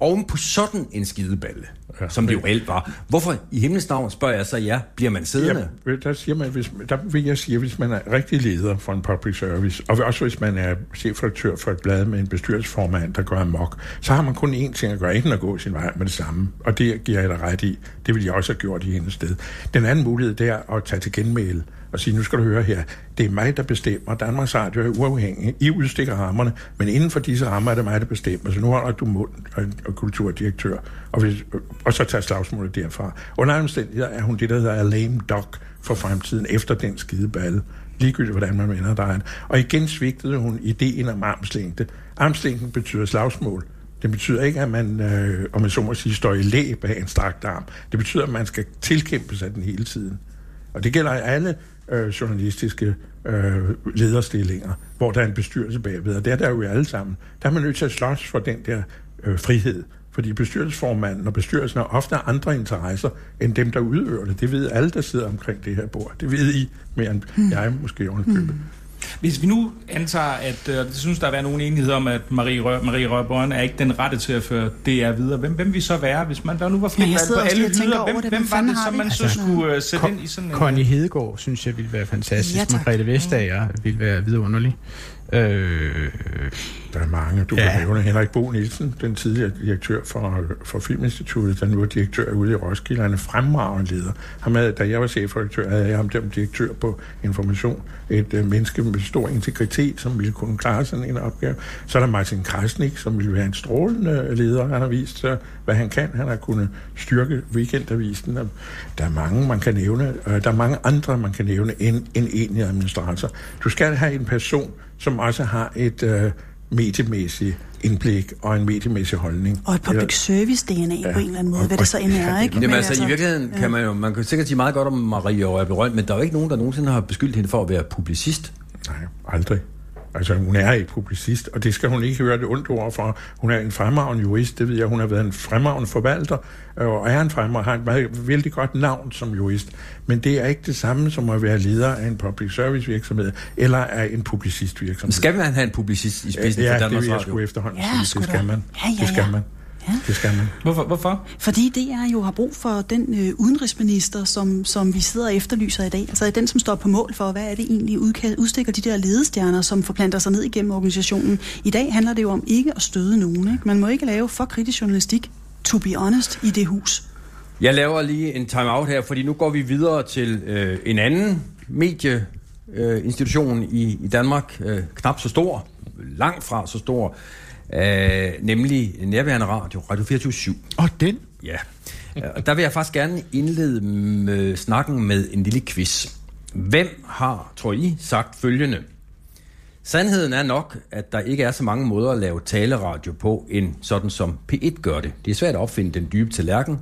D: Oven på sådan en skideballe, ja. som det jo reelt var. Hvorfor i himlens navn, spørger jeg så ja, bliver man siddende?
G: Ja, der, siger man, hvis, der vil jeg sige, hvis man er rigtig leder for en public service, og også hvis man er chefredaktør for et blad med en bestyrelsesformand, der gør mok, så har man kun én ting at gøre, enten at gå sin vej med det samme. Og det giver jeg dig ret i. Det ville jeg også have gjort i hendes sted. Den anden mulighed, det er at tage til genmæle og sige, nu skal du høre her, det er mig, der bestemmer. Danmarks Radio er uafhængig. I udstikker rammerne, men inden for disse rammer er det mig, der bestemmer. Så nu holder du mund og, og kulturdirektør, og, hvis, og så tager slagsmålet derfra. Under omstændigheder er hun det, der hedder lame dog for fremtiden, efter den skide balle ligegyldigt hvordan man vender dig. Og igen svigtede hun ideen om armslængde. Armslængden betyder slagsmål. Det betyder ikke, at man, øh, om man så må sige, står i læ bag en strakt arm. Det betyder, at man skal tilkæmpe sig den hele tiden. Og det gælder alle øh, journalistiske øh, lederstillinger, hvor der er en bestyrelse bagved, og det er der jo i alle sammen. Der er man nødt til at slås for den der øh, frihed, fordi bestyrelsesformanden og bestyrelsen har ofte andre interesser end dem, der udøver det. Det ved alle, der sidder omkring det her bord. Det ved I mere end mm. jeg måske underkøbet. Mm.
C: Hvis vi nu antager, at øh, det synes, der er nogen enighed om, at Marie, Rør, Marie Rørbøren er ikke den rette til at føre DR videre, hvem, hvem vil så være, hvis man der nu var frit valg på alle hylder? Hvem,
F: det.
C: hvem
F: Hvem
C: var
F: fanden
C: det,
F: har
C: som
F: vi?
C: man så
F: Altså,
C: skulle uh, sætte ind i sådan en...
E: Connie Hedegaard, synes jeg, ville være fantastisk.
F: Ja,
E: Ja,
F: tak.
E: Margrethe Vestager ville være vidunderlig. Øh,
G: Der er mange. Du
E: Ja.
G: kan nævne Henrik Bo Nielsen, den tidligere direktør for, for Filminstituttet, der nu er direktør ude i Roskilde. Han er fremragende leder. Ham havde, da jeg var chefredaktør, havde jeg ham der direktør på information. Et uh, menneske med stor integritet, som ville kunne klare sådan en opgave. Så er der Martin Krasnik, som ville være en strålende leder. Han har vist, uh, hvad han kan. Han har kunnet styrke weekendavisen. Der er mange, man kan nævne. Uh, der er mange andre, man kan nævne, end en enig administrator. Du skal have en person, som også har et uh, mediemæssigt indblik og en mediemæssig holdning.
F: Og et public service DNA ja. på en eller anden måde, hvad det så end er, ikke?
D: Jamen
F: Men
D: altså, i virkeligheden kan man jo, man kan sikkert sige meget godt om Marie og Berøn, men der er jo ikke nogen, der nogensinde har beskyldt hende for at være publicist.
G: Nej, aldrig. Altså, hun er ikke publicist, og det skal hun ikke høre det ondt ord for. Hun er en fremragende jurist, det ved jeg. Hun har været en fremragende forvalter, øh, og er en fremragende, har et meget, vældig godt navn som jurist. Men det er ikke det samme som at være leder af en public service virksomhed, eller af en publicist virksomhed.
D: Skal man have en publicist i spidsen
G: ja,
D: for
G: det
D: Danmarks
G: vil jeg
D: Radio?
G: sgu efterhånden
F: Ja,
G: sige. Det skal man.
F: Ja, ja,
G: Det skal
F: ja.
G: man.
F: Ja.
G: Det skal man.
C: Hvorfor? Hvorfor?
F: Fordi DR jo har brug for den øh, udenrigsminister, som, som vi sidder og efterlyser i dag. Altså den, som står på mål for, hvad er det egentlig udka- udstikker de der ledestjerner, som forplanter sig ned igennem organisationen. I dag handler det jo om ikke at støde nogen. Ikke? Man må ikke lave for kritisk journalistik, to be honest, i det hus.
D: Jeg laver lige en time-out her, fordi nu går vi videre til øh, en anden medieinstitution i, i Danmark. Øh, knap så stor, langt fra så stor, øh, nemlig Nærværende Radio, Radio 24
E: og den?
D: Ja, Øh, og der vil jeg faktisk gerne indlede med snakken med en lille quiz. Hvem har, tror I, sagt følgende? Sandheden er nok, at der ikke er så mange måder at lave taleradio på, end sådan som P1 gør det. Det er svært at opfinde den dybe tallerken,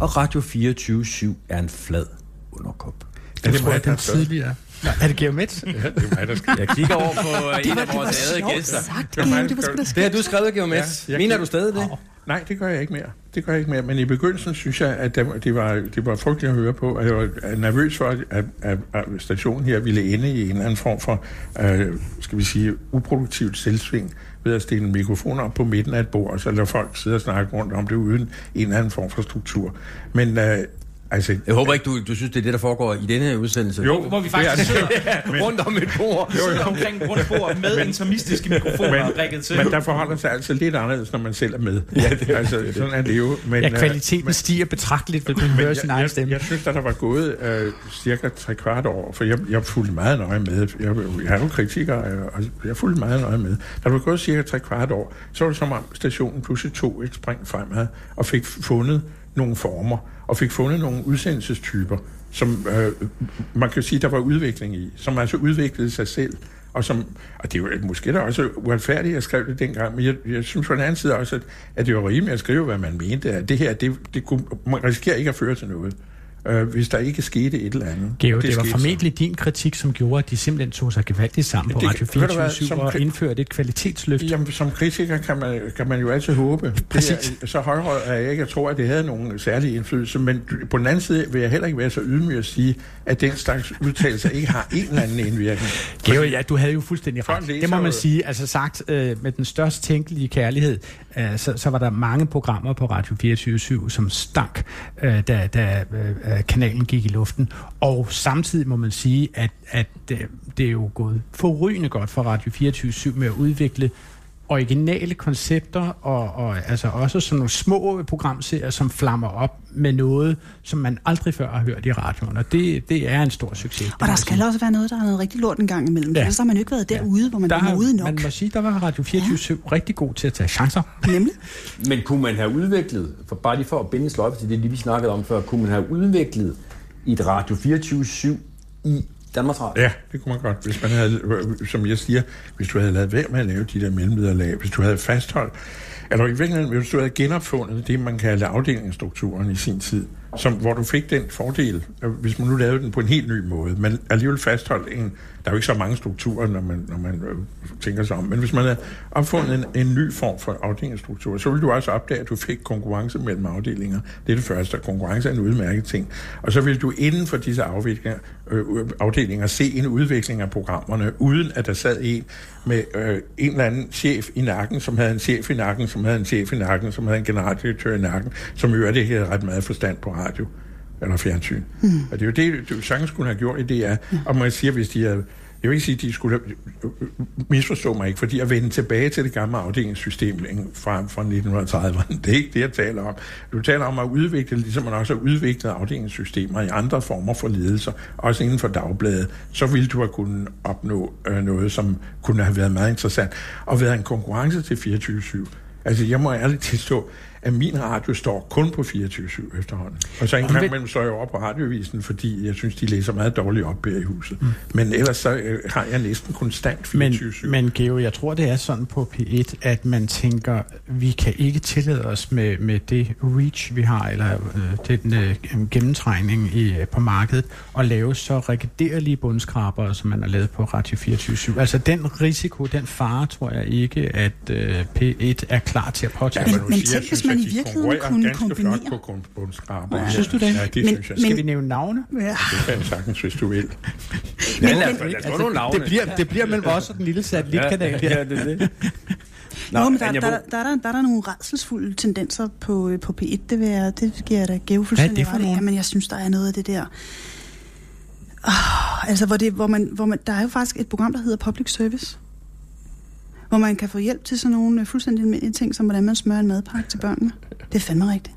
D: og Radio 24 er en flad underkop.
E: Jeg
G: det
E: tror, at den
G: er
E: tidligere... Er det Georg Metz? [laughs]
G: Ja, det er mig, der skal.
D: Jeg kigger over på øh, en af vores ærede gæster.
F: sagt,
G: Det var mig.
F: Det var da
D: Det har du skrevet, Georg Metz.
G: Ja, jeg
D: Mener
G: kan-
D: du stadig det?
G: Nej, det gør jeg ikke mere. Det gør jeg ikke mere. Men i begyndelsen synes jeg, at det, det, var, det var frygteligt at høre på. Og jeg var nervøs for, at, at, at stationen her ville ende i en eller anden form for, øh, skal vi sige, uproduktivt selvsving ved at stille en mikrofon op på midten af et bord, og så lader folk sidde og snakke rundt om det uden en eller anden form for struktur. Men øh, altså...
D: Jeg håber ikke, du, du synes, det er det, der foregår i denne udsendelse.
G: Jo,
C: Hvor vi
G: det er
C: faktisk
G: det.
C: sidder, [laughs]
D: Rundt om et bord.
C: sidder omkring et rundt bord med intermistiske mikrofoner rækket til.
G: Men der forholder sig altså lidt anderledes, når man selv er med. Ja, det er, [laughs] altså, sådan er det jo. Men,
E: Ja,
G: øh,
E: kvaliteten
G: men-
E: stiger betragteligt, hvis man hører sin
G: jeg,
E: egen
G: jeg,
E: stemme.
G: jeg synes, at der var gået øh, cirka tre kvart år, for jeg, jeg fulgte meget nøje med. Jeg, jeg er jo kritiker, øh, og jeg fulgte meget nøje med. Da der var gået cirka tre kvart år, så var det som om stationen pludselig tog et spring fremad og fik fundet nogle former, og fik fundet nogle udsendelsestyper, som øh, man kan sige, der var udvikling i, som altså udviklede sig selv, og som, og det er jo måske da også uretfærdigt, at jeg skrev det dengang, men jeg, jeg synes på den anden side også, at, at det var rimeligt at skrive, hvad man mente, at det her, det, det kunne, man risikerer ikke at føre til noget, øh, hvis der ikke skete et eller andet.
E: Geo, det, det var
G: skete så.
E: formentlig din kritik, som gjorde, at de simpelthen tog sig gevaldigt sammen på
G: Det-
E: Radio
G: du hvad,
E: 24
G: som
E: og indførte et kvalitetsløft.
G: Jamen, som kritiker kan man, kan man jo altid håbe.
E: Præcis.
G: Det er, så højrød er jeg ikke. Jeg tror, at det havde nogen særlig indflydelse. Men på den anden side vil jeg heller ikke være så ydmyg at sige, at den slags udtalelser ikke har en eller anden indvirkning. [laughs]
E: Geo, ja, du havde jo fuldstændig ret. Det må man sige. Altså sagt øh, med den størst tænkelige kærlighed, øh, så, så var der mange programmer på Radio 24 som stank, øh, da, da øh, Øh, kanalen gik i luften. Og samtidig må man sige, at, at øh, det er jo gået forrygende godt for Radio 24 med at udvikle originale koncepter og, og altså også sådan nogle små programserier, som flammer op med noget, som man aldrig før har hørt i radioen. Og det, det er en stor succes.
F: Og der skal
E: sige.
F: også være noget, der er noget rigtig lort en gang imellem.
E: Ja.
F: Ja. Ellers har man jo ikke været derude, hvor man
E: der,
F: er modig nok.
E: Man må sige, der var Radio 24 ja. rigtig god til at tage chancer.
F: Nemlig. [laughs]
D: Men kunne man have udviklet, for bare lige for at binde sløjfe til det, lige vi snakkede om før, kunne man have udviklet et Radio 24 i Danmarks Radio?
G: Ja, det kunne man godt, hvis man havde, som jeg siger, hvis du havde lavet værd med at lave de der mellemlederlag, hvis du havde fastholdt, eller i virkeligheden, hvis du havde genopfundet det, man kalder afdelingsstrukturen i sin tid, som, hvor du fik den fordel, hvis man nu lavede den på en helt ny måde, men alligevel fastholdt en, der er jo ikke så mange strukturer, når man, når man øh, tænker sig om, men hvis man havde opfundet en, en ny form for afdelingsstruktur, så ville du også opdage, at du fik konkurrence mellem afdelinger. Det er det første, at konkurrence er en udmærket ting. Og så vil du inden for disse afdelinger, øh, afdelinger se en udvikling af programmerne, uden at der sad en med øh, en eller anden chef i nakken, som havde en chef i nakken, som havde en chef i nakken, som havde en generaldirektør i nakken, som jo det havde ret meget forstand på radio eller fjernsyn. Mm. Og det er jo det, du sagtens kunne have gjort i DR. Mm. Og man siger, hvis de havde jeg vil ikke sige, at de skulle misforstå mig ikke, fordi at vende tilbage til det gamle afdelingssystem fra, fra 1930'erne, det er ikke det, jeg taler om. Du taler om at udvikle, ligesom man også har udviklet afdelingssystemer i andre former for ledelser, også inden for dagbladet, så ville du have kunnet opnå øh, noget, som kunne have været meget interessant, og været en konkurrence til 24-7. Altså, jeg må ærligt tilstå, at min radio står kun på 24-7 efterhånden. Og så en gang imellem står jeg over på radioavisen, fordi jeg synes, de læser meget dårligt op her i huset. Mm. Men ellers så øh, har jeg næsten konstant 24-7.
E: Men, men Geo, jeg tror, det er sådan på P1, at man tænker, vi kan ikke tillade os med, med det reach, vi har, eller øh, den øh, gennemtrængning i, på markedet, at lave så regiderlige bundskraber, som man har lavet på Radio 24 Altså den risiko, den fare, tror jeg ikke, at øh, P1 er klar til at påtage.
F: Men, men tænk, hvis man i virkeligheden kunne kombinere.
G: på bundskraber.
E: Ja. Synes du det?
G: Ja, det
F: Men-
G: synes jeg.
E: Skal vi nævne navne?
F: Ja.
G: Det kan jeg sagtens, hvis du vil. [laughs]
F: Men,
D: men,
F: men,
D: altså, jeg tror, nogle navne.
E: det, bliver, det bliver mellem os og den lille satellitkanal her.
D: Ja, det er det.
F: Nå, men der, der, der, der, er der, der er der nogle redselsfulde tendenser på, øh, på P1, det, vil jeg, det giver jeg da gave fuldstændig ret i. Ja, men jeg synes, der er noget af det der... Oh, altså, hvor, det, hvor, man, hvor man... Der er jo faktisk et program, der hedder Public Service, hvor man kan få hjælp til sådan nogle øh, fuldstændig almindelige ting, som hvordan man smører en madpakke til børnene. Det er fandme rigtigt.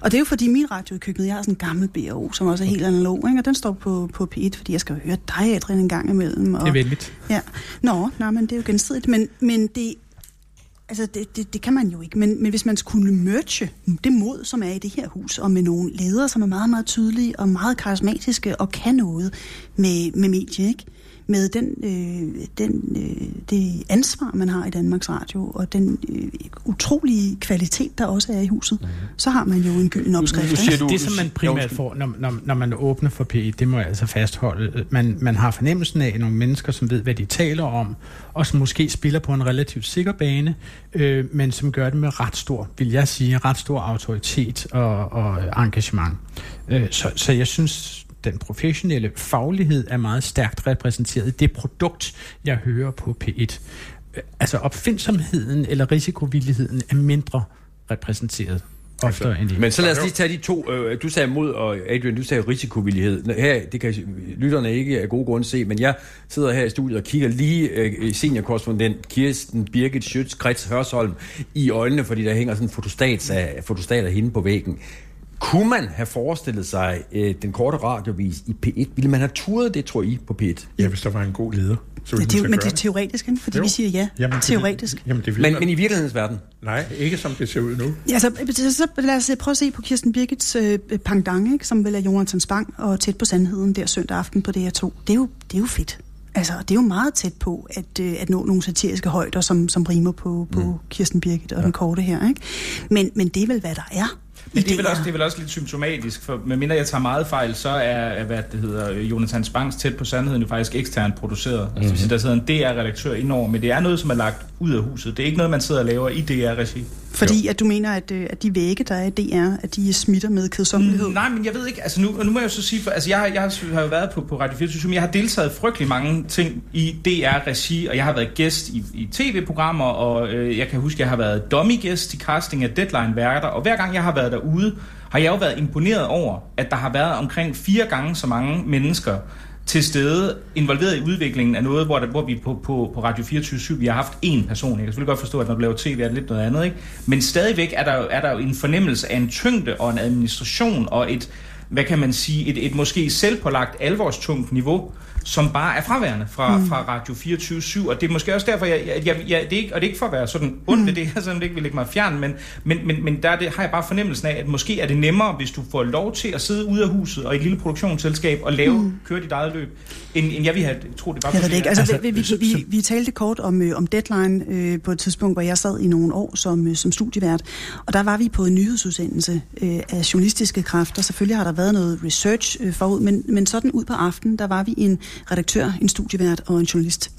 F: Og det er jo fordi min radio i køkkenet, jeg har sådan en gammel BO, som også er helt analog, ikke? og den står på, på P1, fordi jeg skal jo høre dig, Adrian, en gang imellem. Og,
E: Det er venligt.
F: Ja. Nå, nej, men det er jo gensidigt. Men, men det, altså det, det, det kan man jo ikke. Men, men hvis man skulle merge det mod, som er i det her hus, og med nogle ledere, som er meget, meget tydelige og meget karismatiske og kan noget med, med medie, ikke? Med den, øh, den, øh, det ansvar, man har i Danmarks Radio, og den øh, utrolige kvalitet, der også er i huset, mm. så har man jo en gylden opskrift.
D: du-
E: det, som man primært får, når, når, når man åbner for P1, det må jeg altså fastholde. Man, man har fornemmelsen af nogle mennesker, som ved, hvad de taler om, og som måske spiller på en relativt sikker bane, øh, men som gør det med ret stor, vil jeg sige, ret stor autoritet og, og engagement. Øh, så, så jeg synes, den professionelle faglighed er meget stærkt repræsenteret i det produkt, jeg hører på P1. Øh, Altså opfindsomheden eller risikovilligheden er mindre repræsenteret oftere end i
D: Men så lad os lige tage de to. Øh, du sagde mod, og Adrian, du sagde risikovillighed. Her, det kan lytterne ikke af gode grunde se, men jeg sidder her i studiet og kigger lige øh, seniorkorrespondent Kirsten Birgit Schøtz Krets Hørsholm i øjnene, fordi der hænger sådan en fotostat af, fotostat af hende på væggen. Kunne man have forestillet sig øh, den korte radiovis i P1? Ville man have turet det, tror I, på P1?
G: Ja, hvis der var en god leder. Så
F: Ja, det jo- men det er teoretisk, ikke? fordi
G: Jo.
F: vi siger ja.
G: Jamen, det-
F: teoretisk.
G: Jamen, det
D: Men, men i virkelighedens verden?
G: Nej, ikke som det ser ud nu.
F: Ja, så, så, så lad os prøve at se på Kirsten Birgits øh, pangdang, ikke, som vel er Jonathan Spang og tæt på sandheden der søndag aften på DR2. Det er jo, det er jo fedt. Altså, det er jo meget tæt på at, øh, at nå nogle satiriske højder, som, som rimer på, på mm. Kirsten Birgit og ja. den korte her. Ikke? Men, men det er vel, hvad der er.
C: Men det er, vel også, det er vel også lidt symptomatisk, for medmindre jeg tager meget fejl, så er, er, hvad det hedder, Jonathan Spangs tæt på sandheden jo faktisk eksternt produceret. Mm-hmm. Altså, der sidder en DR-redaktør indover, men det er noget, som er lagt ud af huset. Det er ikke noget, man sidder og laver i DR-regi.
F: Fordi at du mener, at, øh, at de vægge, der er i DR, at de smitter med kedsommelighed.
C: Mm, nej, men jeg ved ikke, altså nu, nu må jeg jo så sige, for, altså jeg, jeg har jo været på, på Radio 24 men jeg har deltaget frygtelig mange ting i DR-regi, og jeg har været gæst i, i tv-programmer, og øh, jeg kan huske, jeg har været dummy-gæst i casting af Deadline-værter, og hver gang jeg har været derude, har jeg jo været imponeret over, at der har været omkring fire gange så mange mennesker til stede, involveret i udviklingen af noget, hvor, der, hvor vi på, på, på Radio 24 vi har haft én person. Jeg kan selvfølgelig godt forstå, at når du laver tv, er det lidt noget andet. Ikke? Men stadigvæk er der, er der jo en fornemmelse af en tyngde og en administration og et hvad kan man sige, et, et måske selvpålagt alvorstungt niveau, som bare er fraværende fra, mm. fra Radio 24-7, og det er måske også derfor, jeg, jeg, jeg, jeg, det er ikke, og det er ikke for at være sådan ond mm. ved det, altså det ikke vil lægge mig fjern, men, men, men, men der det, har jeg bare fornemmelsen af, at måske er det nemmere, hvis du får lov til at sidde ude af huset og i et lille produktionsselskab og lave, mm. køre dit eget løb, end, end jeg ville have troet, det var.
F: Jeg ved det ikke. Altså, altså, vi, vi, vi, vi talte kort om, øh, om deadline øh, på et tidspunkt, hvor jeg sad i nogle år som, øh, som studievært, og der var vi på en nyhedsudsendelse øh, af journalistiske kræfter. Selvfølgelig har der været noget research øh, forud, men, men sådan ud på aftenen, der var vi en redaktør, en studievært og en journalist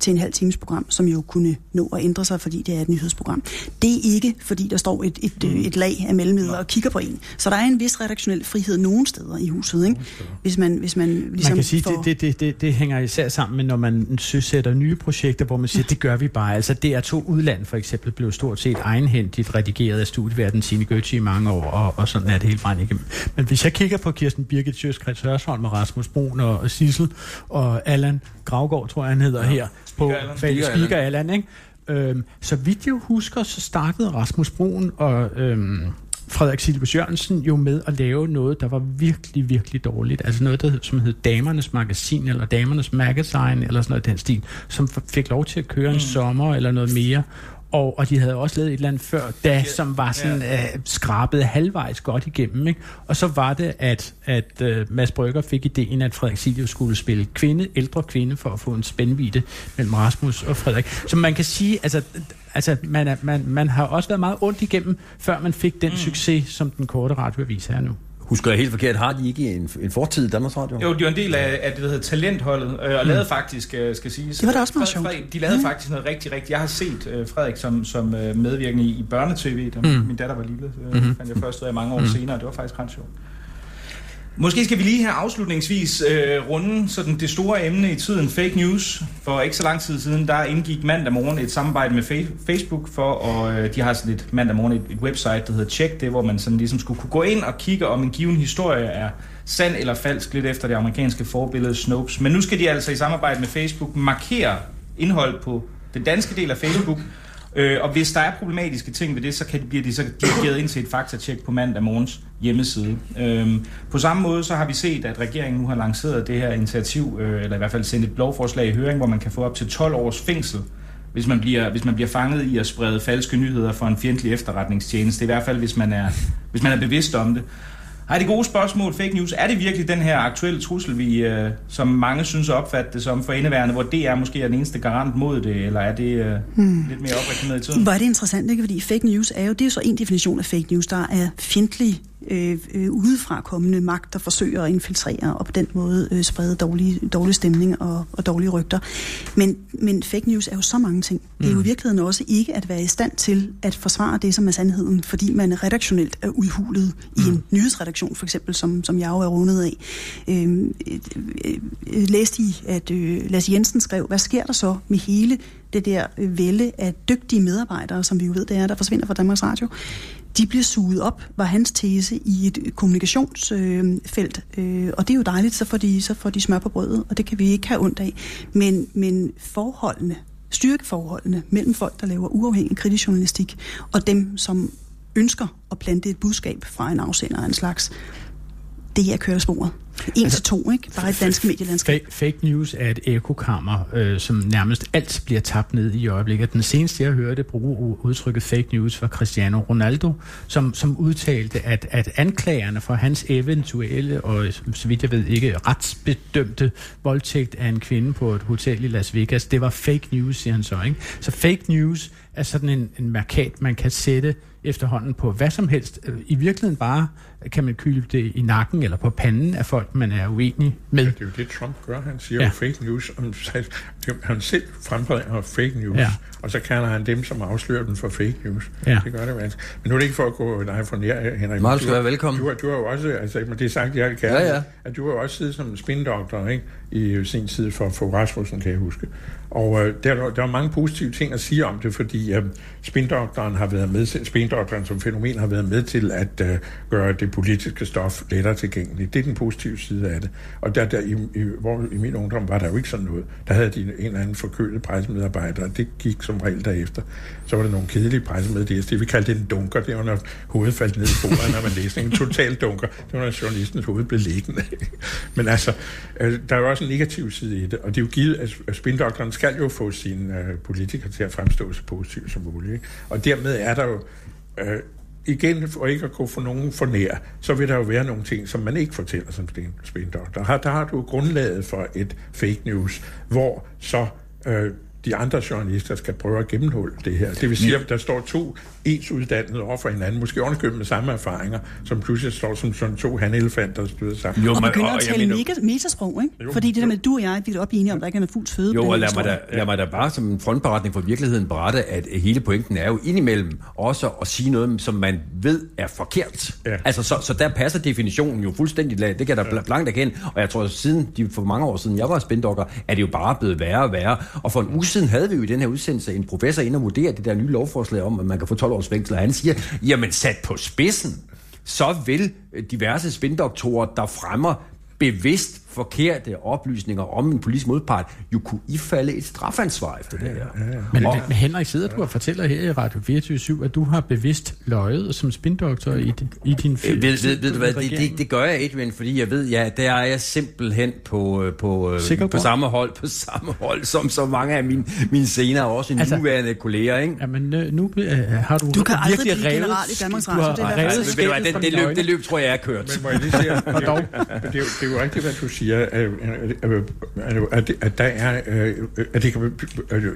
F: til en halv times program, som jo kunne nå at ændre sig, fordi det er et nyhedsprogram. Det er ikke, fordi der står et, et, mm. et lag af mellemledere og kigger på en. Så der er en vis redaktionel frihed nogen steder i huset, ikke? Hvis man, hvis man, ligesom
E: man kan sige,
F: får...
E: det, det, det, det hænger især sammen med, når man søsætter nye projekter, hvor man siger, det gør vi bare. Altså DR2 Udland for eksempel blev stort set egenhændigt redigeret af studieverden Signe Gøtje i mange år, og, og sådan er det helt vejen igennem. Men hvis jeg kigger på Kirsten Birgit Sjøskreds Hørsholm og Rasmus Brun og, og Sissel og Allan Gravgaard, tror jeg han hedder ja. her, på Speaker Allan, ikke? Øhm, så vidt jeg husker, så startede Rasmus Brun og øhm, Frederik Silvus Jørgensen jo med at lave noget, der var virkelig, virkelig dårligt. Altså noget, der, som hed Damernes Magasin, eller Damernes Magazine, eller sådan noget den stil, som fik lov til at køre en mm. sommer eller noget mere. Og, og de havde også lavet et eller andet før da, ja, som var sådan ja. uh, skrabet halvvejs godt igennem. Ikke? Og så var det, at, at uh, Mads Brygger fik ideen, at Frederik Silje skulle spille kvinde, ældre kvinde, for at få en spændvide mellem Rasmus og Frederik. Så man kan sige, altså, altså man, er, man, man har også været meget ondt igennem, før man fik den mm. succes, som den korte radioavis er nu.
D: Husker jeg helt forkert, har de ikke en, en fortid i Danmarks Radio?
C: Jo, de var en del af, af det, der hedder Talentholdet, øh, og mm. lavede faktisk, øh, skal sige...
F: Det var da også meget sjovt.
C: De lavede mm. faktisk noget rigtig, rigtig... Jeg har set øh, Frederik som, som øh, medvirkende i, i børnetv, da mm. min datter var lille. Øh, mm. fandt jeg først ud af mange år mm. senere, det var faktisk ret sjovt. Måske skal vi lige her afslutningsvis øh, runde sådan det store emne i tiden, fake news. For ikke så lang tid siden, der indgik mandag morgen et samarbejde med fe- Facebook, for og øh, de har sådan et mandag morgen et, et website, der hedder Check, det hvor man sådan ligesom skulle kunne gå ind og kigge, om en given historie er sand eller falsk, lidt efter det amerikanske forbillede Snopes. Men nu skal de altså i samarbejde med Facebook markere indhold på den danske del af Facebook, Øh, og hvis der er problematiske ting ved det, så kan de, bliver de så dirigeret ind til et faktatjek på mandag morgens hjemmeside. Øh, på samme måde så har vi set, at regeringen nu har lanceret det her initiativ, øh, eller i hvert fald sendt et lovforslag i høring, hvor man kan få op til 12 års fængsel, hvis man bliver, hvis man bliver fanget i at sprede falske nyheder for en fjendtlig efterretningstjeneste. I hvert fald, hvis man er, hvis man er bevidst om det. Har det gode spørgsmål, fake news. Er det virkelig den her aktuelle trussel, vi, øh, som mange synes at opfatte det som for indeværende, hvor det er måske er den eneste garant mod det, eller er det øh, hmm. lidt mere oprigtigt med i tiden?
F: Hvor er det interessant, ikke? Fordi fake news er jo, det er jo så en definition af fake news, der er fjendtlig øh, øh, udefra kommende magt, der forsøger at infiltrere og på den måde øh, sprede dårlig, dårlig stemning og, og dårlige rygter. Men, men fake news er jo så mange ting. Det er jo i mm. virkeligheden også ikke at være i stand til at forsvare det, som er sandheden, fordi man redaktionelt er udhulet mm. i en nyhedsredaktion, for eksempel, som, som jeg jo er rundet af. Øh, øh, øh, læste I, at øh, Lasse Jensen skrev, hvad sker der så med hele det der vælde af dygtige medarbejdere, som vi jo ved, det er, der forsvinder fra Danmarks Radio, de bliver suget op, var hans tese, i et kommunikationsfelt. Øh, øh, og det er jo dejligt, så får, de, så får de smør på brødet, og det kan vi ikke have ondt af. Men, men forholdene, styrkeforholdene mellem folk, der laver uafhængig kritisk journalistik, og dem, som ønsker at plante et budskab fra en afsender af en slags, det er kørt sporet. En altså, til to, ikke? Bare et dansk medielandskab.
E: Fake, fake news er et ekokammer, øh, som nærmest alt bliver tabt ned i øjeblikket. Den seneste, jeg hørte bruge udtrykket fake news, var Cristiano Ronaldo, som, som udtalte, at, at anklagerne for hans eventuelle, og så vidt jeg ved ikke, retsbedømte voldtægt af en kvinde på et hotel i Las Vegas, det var fake news, siger han så. Ikke? Så fake news er sådan en, en markat, man kan sætte efterhånden på hvad som helst. I virkeligheden bare kan man kylde det i nakken eller på panden af folk, man er uenig med. Ja,
G: det er jo det, Trump gør. Han siger ja. jo fake news. [laughs] Han selv frembringer fake news, ja. og så kalder han dem, som afslører dem for fake news. Ja. Det gør det jo altså. Men nu er det ikke for at gå dig for nær, Henrik.
D: Meget skal være velkommen.
G: Du, har, du har jo også, altså, men det er sagt, jeg kan, ja, ja. at du har også siddet som spindoktor, ikke? i sin tid for, for Rasmussen, kan jeg huske. Og øh, der, der er mange positive ting at sige om det, fordi øh, spindoktoren har været med, spindoktoren som fænomen har været med til at øh, gøre det politiske stof lettere tilgængeligt. Det er den positive side af det. Og der, der i, i, hvor, i min ungdom var der jo ikke sådan noget. Der havde de en eller anden forkølet pressemedarbejder, og det gik som regel derefter. Så var der nogle kedelige pressemeddelelser. Det vi kaldte en dunker, det var når hovedet faldt ned i bordet, når man læste en total dunker. Det var når journalistens hoved blev liggende. [laughs] Men altså, øh, der er jo også en negativ side i det, og det er jo givet, at spindoktoren skal jo få sine øh, politikere til at fremstå så positivt som muligt. Ikke? Og dermed er der jo øh, igen, for ikke at kunne for nogen for nær, så vil der jo være nogle ting, som man ikke fortæller som spindoktor. Der der har du grundlaget for et fake news, hvor så øh, de andre journalister skal prøve at gennemhulle det her. Det vil sige, at der står to ens uddannede over for hinanden, måske ovenikøbet med samme erfaringer, som pludselig står som sådan to hanelefanter, der støder sammen.
F: Jo, og begynder at tale mener... metasprog, ikke? Jo, Fordi det der med, du og jeg, vi er op enige om, der ikke er noget fuldt føde.
D: Jo, og lad mig, da, lad mig da bare som en frontberetning for virkeligheden berette, at hele pointen er jo indimellem også at sige noget, som man ved er forkert. Ja. Altså, så, så der passer definitionen jo fuldstændig, det kan der ja. blankt erkende, og jeg tror, at siden de, for mange år siden, jeg var spændokker, er det jo bare blevet værre og værre. Og for en siden havde vi jo i den her udsendelse en professor ind og vurdere det der nye lovforslag om, at man kan få 12 års fængsel, og han siger, jamen sat på spidsen, så vil diverse spindoktorer, der fremmer bevidst forkerte oplysninger om en politisk modpart, jo kunne ifalde et strafansvar efter det her. Ja,
E: ja. Men, og, men Henrik, sidder du og fortæller her i Radio 24 at du har bevidst løjet som spindoktor i, i din
D: film? Ved, ved, ved du hvad, det, det, det gør jeg ikke, men fordi jeg ved, ja, der er jeg simpelthen på, øh, på, øh, på samme hold, på samme hold, som så mange af mine, mine senere, også altså, nuværende kolleger, ikke?
E: Jamen, øh, nu uh, har du,
F: du kan virkelig revet, general i Danmarks Radio.
D: Du har revet, det, det, det, løb, det løb, tror jeg, er kørt.
G: Men må jeg lige sige, det, er, det, det er jo rigtigt, hvad du siger, at, at, at der er, øh, at det kan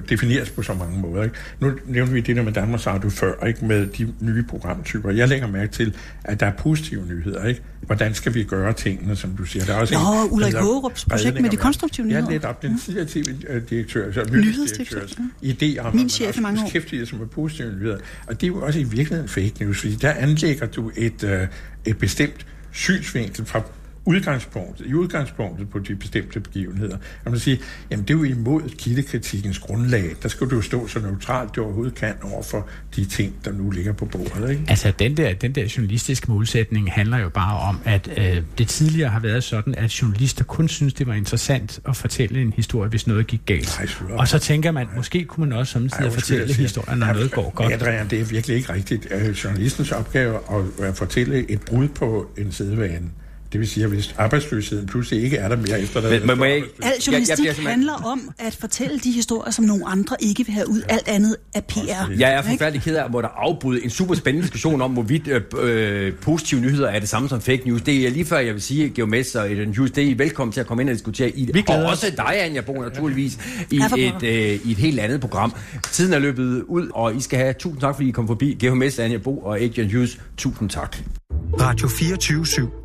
G: defineres på så mange måder. Ikke? Nu nævnte vi det der med Danmarks Radio før, ikke? med de nye programtyper. Jeg lægger mærke til, at der er positive nyheder. Ikke? Hvordan skal vi gøre tingene, som du siger? Der er også
F: Nå, en, Ulrik Hårups projekt med de konstruktive nyheder.
G: Ja, netop. Den tidligere tv-direktør, så
F: nyhedsdirektør,
G: idé om,
F: Min chef i mange år.
G: sig med positive nyheder. Og det er jo også i virkeligheden fake news, fordi der anlægger du et, øh, et bestemt synsvinkel fra udgangspunktet, i udgangspunktet på de bestemte begivenheder. Og man siger, jamen det er jo imod kildekritikkens grundlag. Der skal du jo stå så neutralt du overhovedet kan over for de ting, der nu ligger på bordet. Ikke?
E: Altså den der, den der journalistiske målsætning handler jo bare om, at øh, det tidligere har været sådan, at journalister kun synes, det var interessant at fortælle en historie, hvis noget gik galt. Nej, og så tænker man, måske kunne man også samtidig fortælle historien, når noget går godt.
G: Adrian, det er virkelig ikke rigtigt. Journalistens opgave at fortælle et brud på en sædvane det vil sige, at hvis arbejdsløsheden pludselig ikke er der mere efter der... Men, men
F: må jeg, Al journalistik jeg, jeg, handler om at fortælle de historier, som nogle andre ikke vil have ud. Alt andet er PR.
D: Jeg er forfærdelig ked af at måtte afbryde en super spændende diskussion om, hvorvidt øh, øh, positive nyheder er det samme som fake news. Det er lige før, jeg vil sige, Geomess og Eden Hughes, det er velkommen til at komme ind og diskutere i det. Og også dig, Anja Bo, naturligvis, i et, øh, i et helt andet program. Tiden er løbet ud, og I skal have tusind tak, fordi I kom forbi. Geomess, Anja Bo og Adrian Hughes, tusind tak.
H: Radio 24 /7.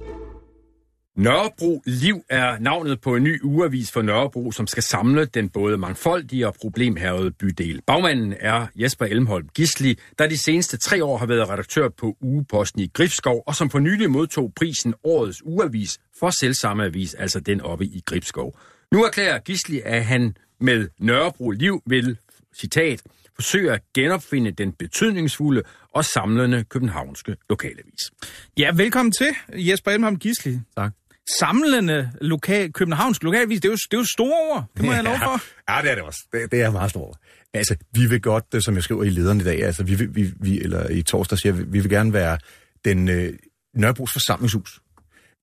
D: Nørrebro Liv er navnet på en ny ugeavis for Nørrebro, som skal samle den både mangfoldige og problemhærede bydel. Bagmanden er Jesper Elmholm Gisli, der de seneste tre år har været redaktør på ugeposten i Gribskov, og som for nylig modtog prisen Årets Ugeavis for selvsamme avis, altså den oppe i Gribskov. Nu erklærer Gisli, at han med Nørrebro Liv vil, citat, forsøge at genopfinde den betydningsfulde og samlende københavnske lokalavis.
C: Ja, velkommen til, Jesper Elmholm Gisli.
D: Tak
C: samlende lokal, københavnsk lokalvis, det er jo, det er jo store ord. Det må ja, jeg lov for.
I: Ja, det er det også. Det, det er meget stort. Altså, vi vil godt, øh, som jeg skriver i lederen i dag, altså, vi, vi, vi eller i torsdag siger, vi, vi vil gerne være den øh, Nørrebros forsamlingshus.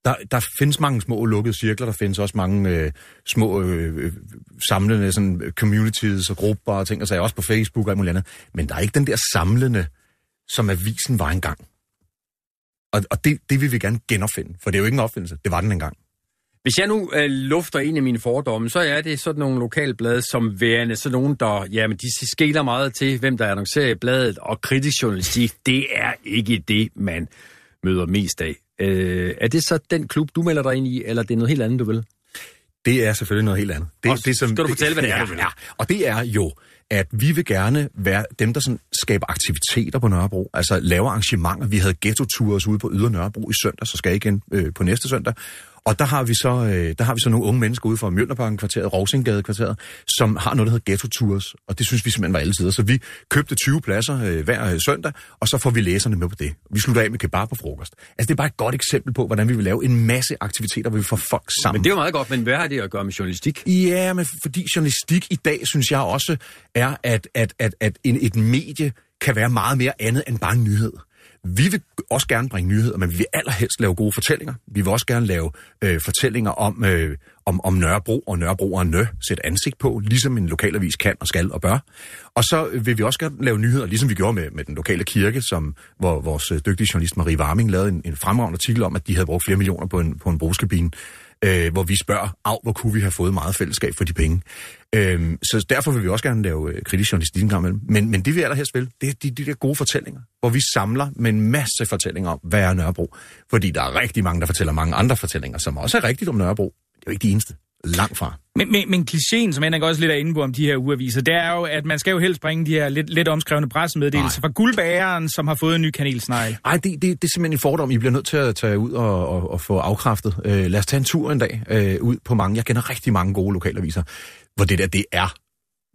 I: Der, der findes mange små lukkede cirkler, der findes også mange øh, små øh, øh samlende sådan, communities og grupper og ting, og så er også på Facebook og alt muligt andet. Men der er ikke den der samlende, som avisen var engang. Og, og det, det vil vi gerne genopfinde, for det er jo ikke en opfindelse. Det var den engang.
D: Hvis jeg nu øh, lufter en af mine fordomme, så er det sådan nogle lokalblade som værende sådan nogen, der jamen, de skæler meget til, hvem der annoncerer i bladet, og kritisk journalistik, det er ikke det, man møder mest af. Øh, er det så den klub, du melder dig ind i, eller det er noget helt andet, du vil?
I: Det er selvfølgelig noget helt andet. Det,
D: og det, som, skal du fortælle, hvad det, det er, du vil? Ja,
I: og det er jo at vi vil gerne være dem, der sådan skaber aktiviteter på Nørrebro, altså laver arrangementer. Vi havde ghetto-tours ude på Yder Nørrebro i søndag, så skal jeg igen øh, på næste søndag. Og der har vi så, øh, der har vi så nogle unge mennesker ude fra Mjølnerparken kvarteret, Rosingade kvarteret, som har noget, der hedder Ghetto Tours, og det synes vi simpelthen var alle tider. Så vi købte 20 pladser øh, hver øh, søndag, og så får vi læserne med på det. Vi slutter af med kebab og frokost. Altså det er bare et godt eksempel på, hvordan vi vil lave en masse aktiviteter, hvor vi får folk sammen.
D: Men det er jo meget godt, men hvad har det at gøre med journalistik?
I: Ja, men fordi journalistik i dag, synes jeg også, er, at, at, at, at en, et medie kan være meget mere andet end bare en nyhed. Vi vil også gerne bringe nyheder, men vi vil allerhelst lave gode fortællinger. Vi vil også gerne lave øh, fortællinger om, øh, om, om Nørrebro og Nørrebro og Nø, sætte ansigt på, ligesom en lokalavis kan og skal og bør. Og så vil vi også gerne lave nyheder, ligesom vi gjorde med, med den lokale kirke, som, hvor vores øh, dygtige journalist Marie Warming lavede en, en fremragende artikel om, at de havde brugt flere millioner på en, på en brugskabine øh, hvor vi spørger, af, hvor kunne vi have fået meget fællesskab for de penge. Øh, så derfor vil vi også gerne lave øh, kritisk journalistik en gang imellem. Men, men det vi allerhelst vil, det er de, de der gode fortællinger, hvor vi samler med en masse fortællinger om, hvad er Nørrebro. Fordi der er rigtig mange, der fortæller mange andre fortællinger, som også er rigtigt om Nørrebro. Det er jo ikke de eneste. Langt fra.
C: Men, men, men klichéen, som Henrik også lidt er inde på om de her ugeaviser, det er jo, at man skal jo helst bringe de her lidt, lidt omskrevne pressemeddelelser fra guldbageren, som har fået en ny kanelsnegl.
I: Nej, det, det, det er simpelthen en fordom, I bliver nødt til at tage ud og, og, og få afkræftet. Øh, lad os tage en tur en dag øh, ud på mange. Jeg kender rigtig mange gode lokalaviser, hvor det der, det er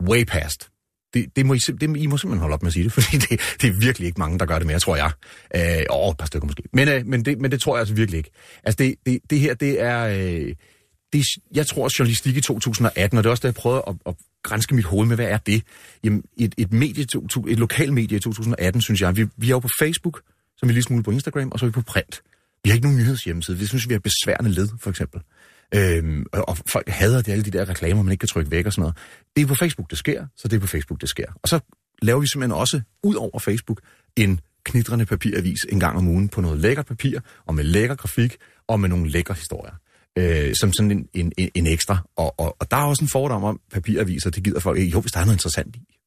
I: way past. Det, det, må I, det, I må simpelthen holde op med at sige det, [laughs] fordi det, det er virkelig ikke mange, der gør det mere, tror jeg. Øh, åh, et par stykker måske. Men, øh, men, det, men det tror jeg altså virkelig ikke. Altså, det, det, det her, det er... Øh, det, jeg tror, at journalistik i 2018, og det er også det, jeg prøvede at, at grænske mit hoved med, hvad er det? Jamen, et, et, medie, et lokal medie i 2018, synes jeg, vi, vi er jo på Facebook, som er vi lige smule på Instagram, og så er vi på print. Vi har ikke nogen nyhedshjemmeside. Det synes vi er besværende led, for eksempel. Øhm, og folk hader det, alle de der reklamer, man ikke kan trykke væk og sådan noget. Det er på Facebook, det sker, så det er på Facebook, det sker. Og så laver vi simpelthen også, ud over Facebook, en knitrende papiravis en gang om ugen på noget lækkert papir, og med lækker grafik, og med nogle lækre historier øh, som sådan en, en, en ekstra. Og, og, og der er også en fordom om papiraviser, det gider folk ikke. Jo, hvis der er noget interessant i.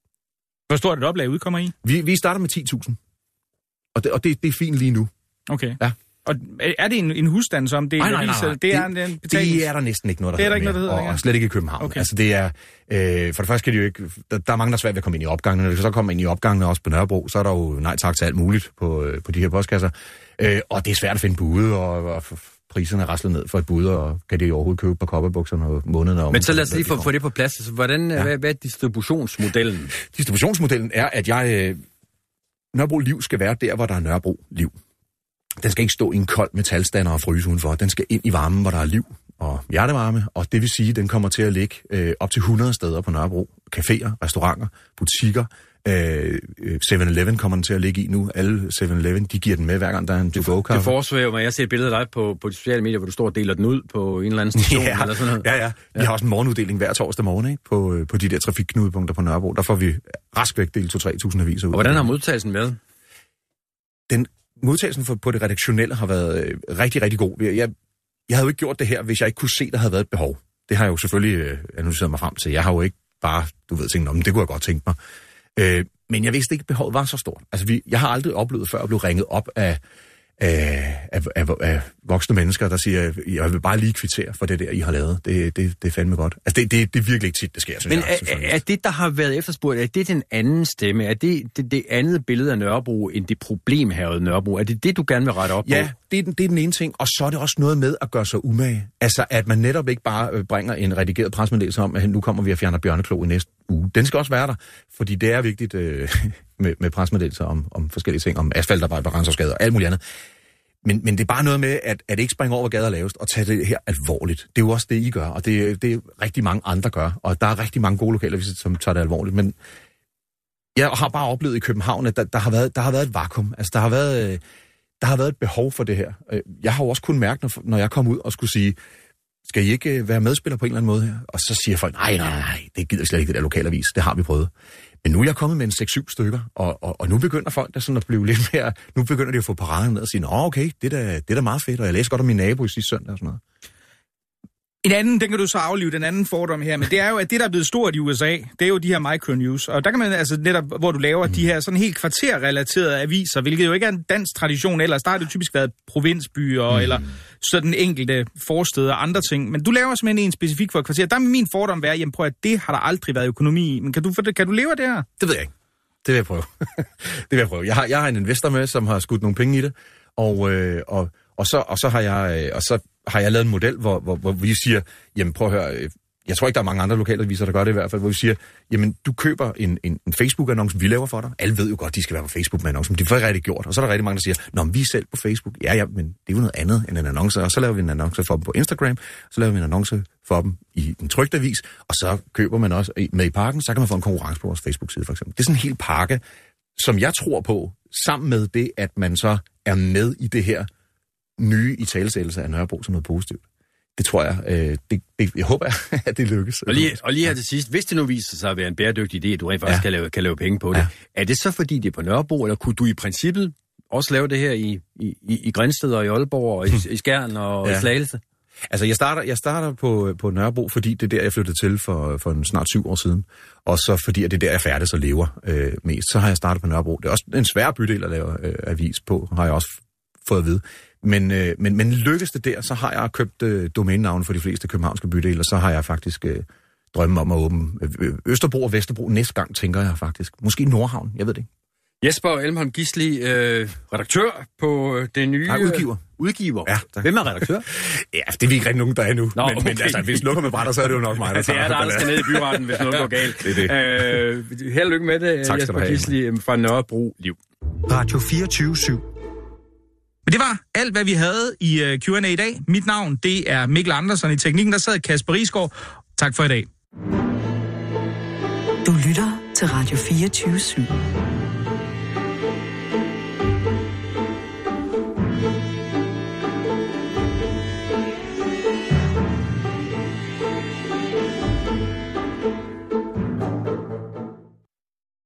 C: Hvor stort et oplag udkommer I?
I: Vi, vi starter med 10.000. Og, det, og det, det er fint lige nu.
C: Okay.
I: Ja.
C: Og er det en, en husstand, som det er
I: nej, nej, nej, nej.
C: Det, er en, en
I: det er der næsten ikke noget, der
C: det er der
I: ikke
C: noget, der hedder
I: og, og slet ikke i København.
C: Okay.
I: Altså det er, øh, for det første kan de jo ikke, der, der er mange, der er svært ved at komme ind i opgangen. Når vi så kommer ind i opgangene også på Nørrebro, så er der jo nej tak til alt muligt på, øh, på de her postkasser. Øh, og det er svært at finde bude, og, og priserne er raslet ned for et bud, og kan de overhovedet købe på kopperbukser når måneden om.
D: Men så lad os lige få, få det på plads. Altså, hvordan, ja. hvad, hvad er distributionsmodellen?
I: Distributionsmodellen er, at jeg... Øh, Nørrebro Liv skal være der, hvor der er Nørrebro Liv. Den skal ikke stå i en kold metalstander og fryse udenfor. Den skal ind i varmen, hvor der er liv og hjertevarme, og det vil sige, at den kommer til at ligge øh, op til 100 steder på Nørrebro. Caféer, restauranter, butikker, Øh, 7-Eleven kommer den til at ligge i nu. Alle 7-Eleven, de giver den med, hver gang der er en to-go-kaffe.
D: Det forsvæver mig. Jeg ser et billede af dig på, på de sociale medier, hvor du står og deler den ud på en eller anden [laughs] station.
I: ja,
D: eller sådan noget.
I: ja, ja. Vi ja. har også en morgenuddeling hver torsdag morgen ikke? På, øh, på de der trafikknudepunkter på Nørrebro. Der får vi rask væk delt 2-3.000 aviser ud.
D: Og hvordan har modtagelsen været?
I: Den modtagelsen for, på det redaktionelle har været øh, rigtig, rigtig god. Jeg, jeg havde jo ikke gjort det her, hvis jeg ikke kunne se, der havde været et behov. Det har jeg jo selvfølgelig øh, analyseret mig frem til. Jeg har jo ikke bare, du ved, tænkt om, det kunne jeg godt tænke mig. Øh, men jeg vidste ikke, at behovet var så stort. Altså, vi, jeg har aldrig oplevet før at blive ringet op af, af, af, af, af voksne mennesker, der siger, jeg vil bare lige kvittere for det der, I har lavet. Det, det, det er fandme godt. Altså, det, det, det er virkelig ikke tit, det sker, synes
D: Men
I: jeg.
D: er, er det, der har været efterspurgt, er det den anden stemme? Er det det, det andet billede af Nørrebro, end det problem her Nørrebro? Er det det, du gerne vil rette op
I: ja,
D: på?
I: Det er, den, det er den ene ting. Og så er det også noget med at gøre sig umage. Altså, at man netop ikke bare øh, bringer en redigeret presmeddelelse om, at nu kommer vi og fjerner bjørneklo i næste uge. Den skal også være der, fordi det er vigtigt øh, [laughs] med, med presmeddelelser om, om forskellige ting, om asfaltarbejde, brændstofskader og alt muligt andet. Men, men det er bare noget med, at, at ikke springe over, hvad gader lavest, og tage det her alvorligt. Det er jo også det, I gør, og det, det er rigtig mange andre gør. Og der er rigtig mange gode lokaler, som tager det alvorligt. Men jeg har bare oplevet i København, at der, der, har, været, der har været et vakuum. Altså, der har været, øh, der har været et behov for det her. Øh, jeg har jo også kun mærket, når, når jeg kom ud og skulle sige, skal I ikke øh, være medspiller på en eller anden måde her? Og så siger folk, nej, nej, nej, det gider slet ikke det der lokalavis. Det har vi prøvet. Men nu er jeg kommet med en 6-7 stykker, og, og, og nu begynder folk der sådan at blive [laughs] lidt mere... Nu begynder de at få paraden ned og sige, nå okay, det er, da, det er da meget fedt, og jeg læste godt om min nabo i sidste søndag og sådan noget.
C: En anden, den kan du så aflive, den anden fordom her, men det er jo, at det, der er blevet stort i USA, det er jo de her micronews. Og der kan man altså netop, hvor du laver mm. de her sådan helt kvarterrelaterede aviser, hvilket jo ikke er en dansk tradition ellers. Der har det typisk været provinsbyer mm. eller sådan enkelte forsteder og andre ting. Men du laver simpelthen en specifik for et kvarter. Der er min fordom være, jamen prøv at det har der aldrig været økonomi i. Men kan du, kan du leve af det her?
I: Det ved jeg ikke. Det vil jeg prøve. [laughs] det vil jeg prøve. Jeg har, jeg har en investor med, som har skudt nogle penge i det, og, øh, og, og så, og så, har, jeg, øh, og så har jeg lavet en model, hvor, hvor, hvor vi siger, jamen prøv at høre, øh, jeg tror ikke, der er mange andre lokalaviser, der gør det i hvert fald, hvor vi siger, jamen du køber en, en, en Facebook-annonce, vi laver for dig. Alle ved jo godt, de skal være på Facebook med annoncen, men det får rigtig gjort. Og så er der rigtig mange, der siger, nå, men vi er selv på Facebook. Ja, ja, men det er jo noget andet end en annonce. Og så laver vi en annonce for dem på Instagram, så laver vi en annonce for dem i en trygt avis, og så køber man også med i parken, så kan man få en konkurrence på vores Facebook-side for eksempel. Det er sådan en hel pakke, som jeg tror på, sammen med det, at man så er med i det her nye i talesættelse af Nørrebro som noget positivt det tror jeg, øh, det, det, jeg håber, [laughs] at det lykkes.
D: Og lige, og lige her til sidst, hvis det nu viser sig at være en bæredygtig idé, at du rent faktisk ja. kan, lave, kan lave penge på det, ja. er det så fordi det er på Nørrebro, eller kunne du i princippet også lave det her i, i, i Grænsted og i Aalborg og i, i Skjern og ja. i Slagelse?
I: Altså, jeg starter, jeg starter på, på Nørrebro, fordi det er der, jeg flyttede til for, for en snart syv år siden. Og så fordi, at det er der, jeg færdes og lever øh, mest. Så har jeg startet på Nørrebro. Det er også en svær bydel at lave øh, avis på, har jeg også fået at vide. Men, øh, men, men lykkes det der, så har jeg købt øh, domænenavne for de fleste københavnske bydele, og så har jeg faktisk øh, drømme om at åbne øh, Østerbro og Vesterbro næste gang, tænker jeg faktisk. Måske Nordhavn, jeg ved det ikke.
D: Jesper Elmholm Gisli, øh, redaktør på øh, det nye...
I: Nej, udgiver.
D: Udgiver.
I: Ja,
D: tak. Hvem er redaktør? [laughs]
I: ja, det er vi ikke rigtig nogen, der er nu.
D: Nå,
I: men,
D: okay.
I: men altså, hvis noget med brætter, så er det jo nok mig, der
D: tager Det er der, der skal ned i byretten, hvis noget [laughs] går galt.
I: det er
D: det. Øh, held lykke med det, tak Jesper Gisli fra Nørrebro Liv.
H: Radio 24 /7.
C: Men det var alt, hvad vi havde i øh, Q&A i dag. Mit navn, det er Mikkel Andersen. I teknikken, der sad Kasper Risgaard. Tak for i dag.
A: Du lytter til Radio 24 /7.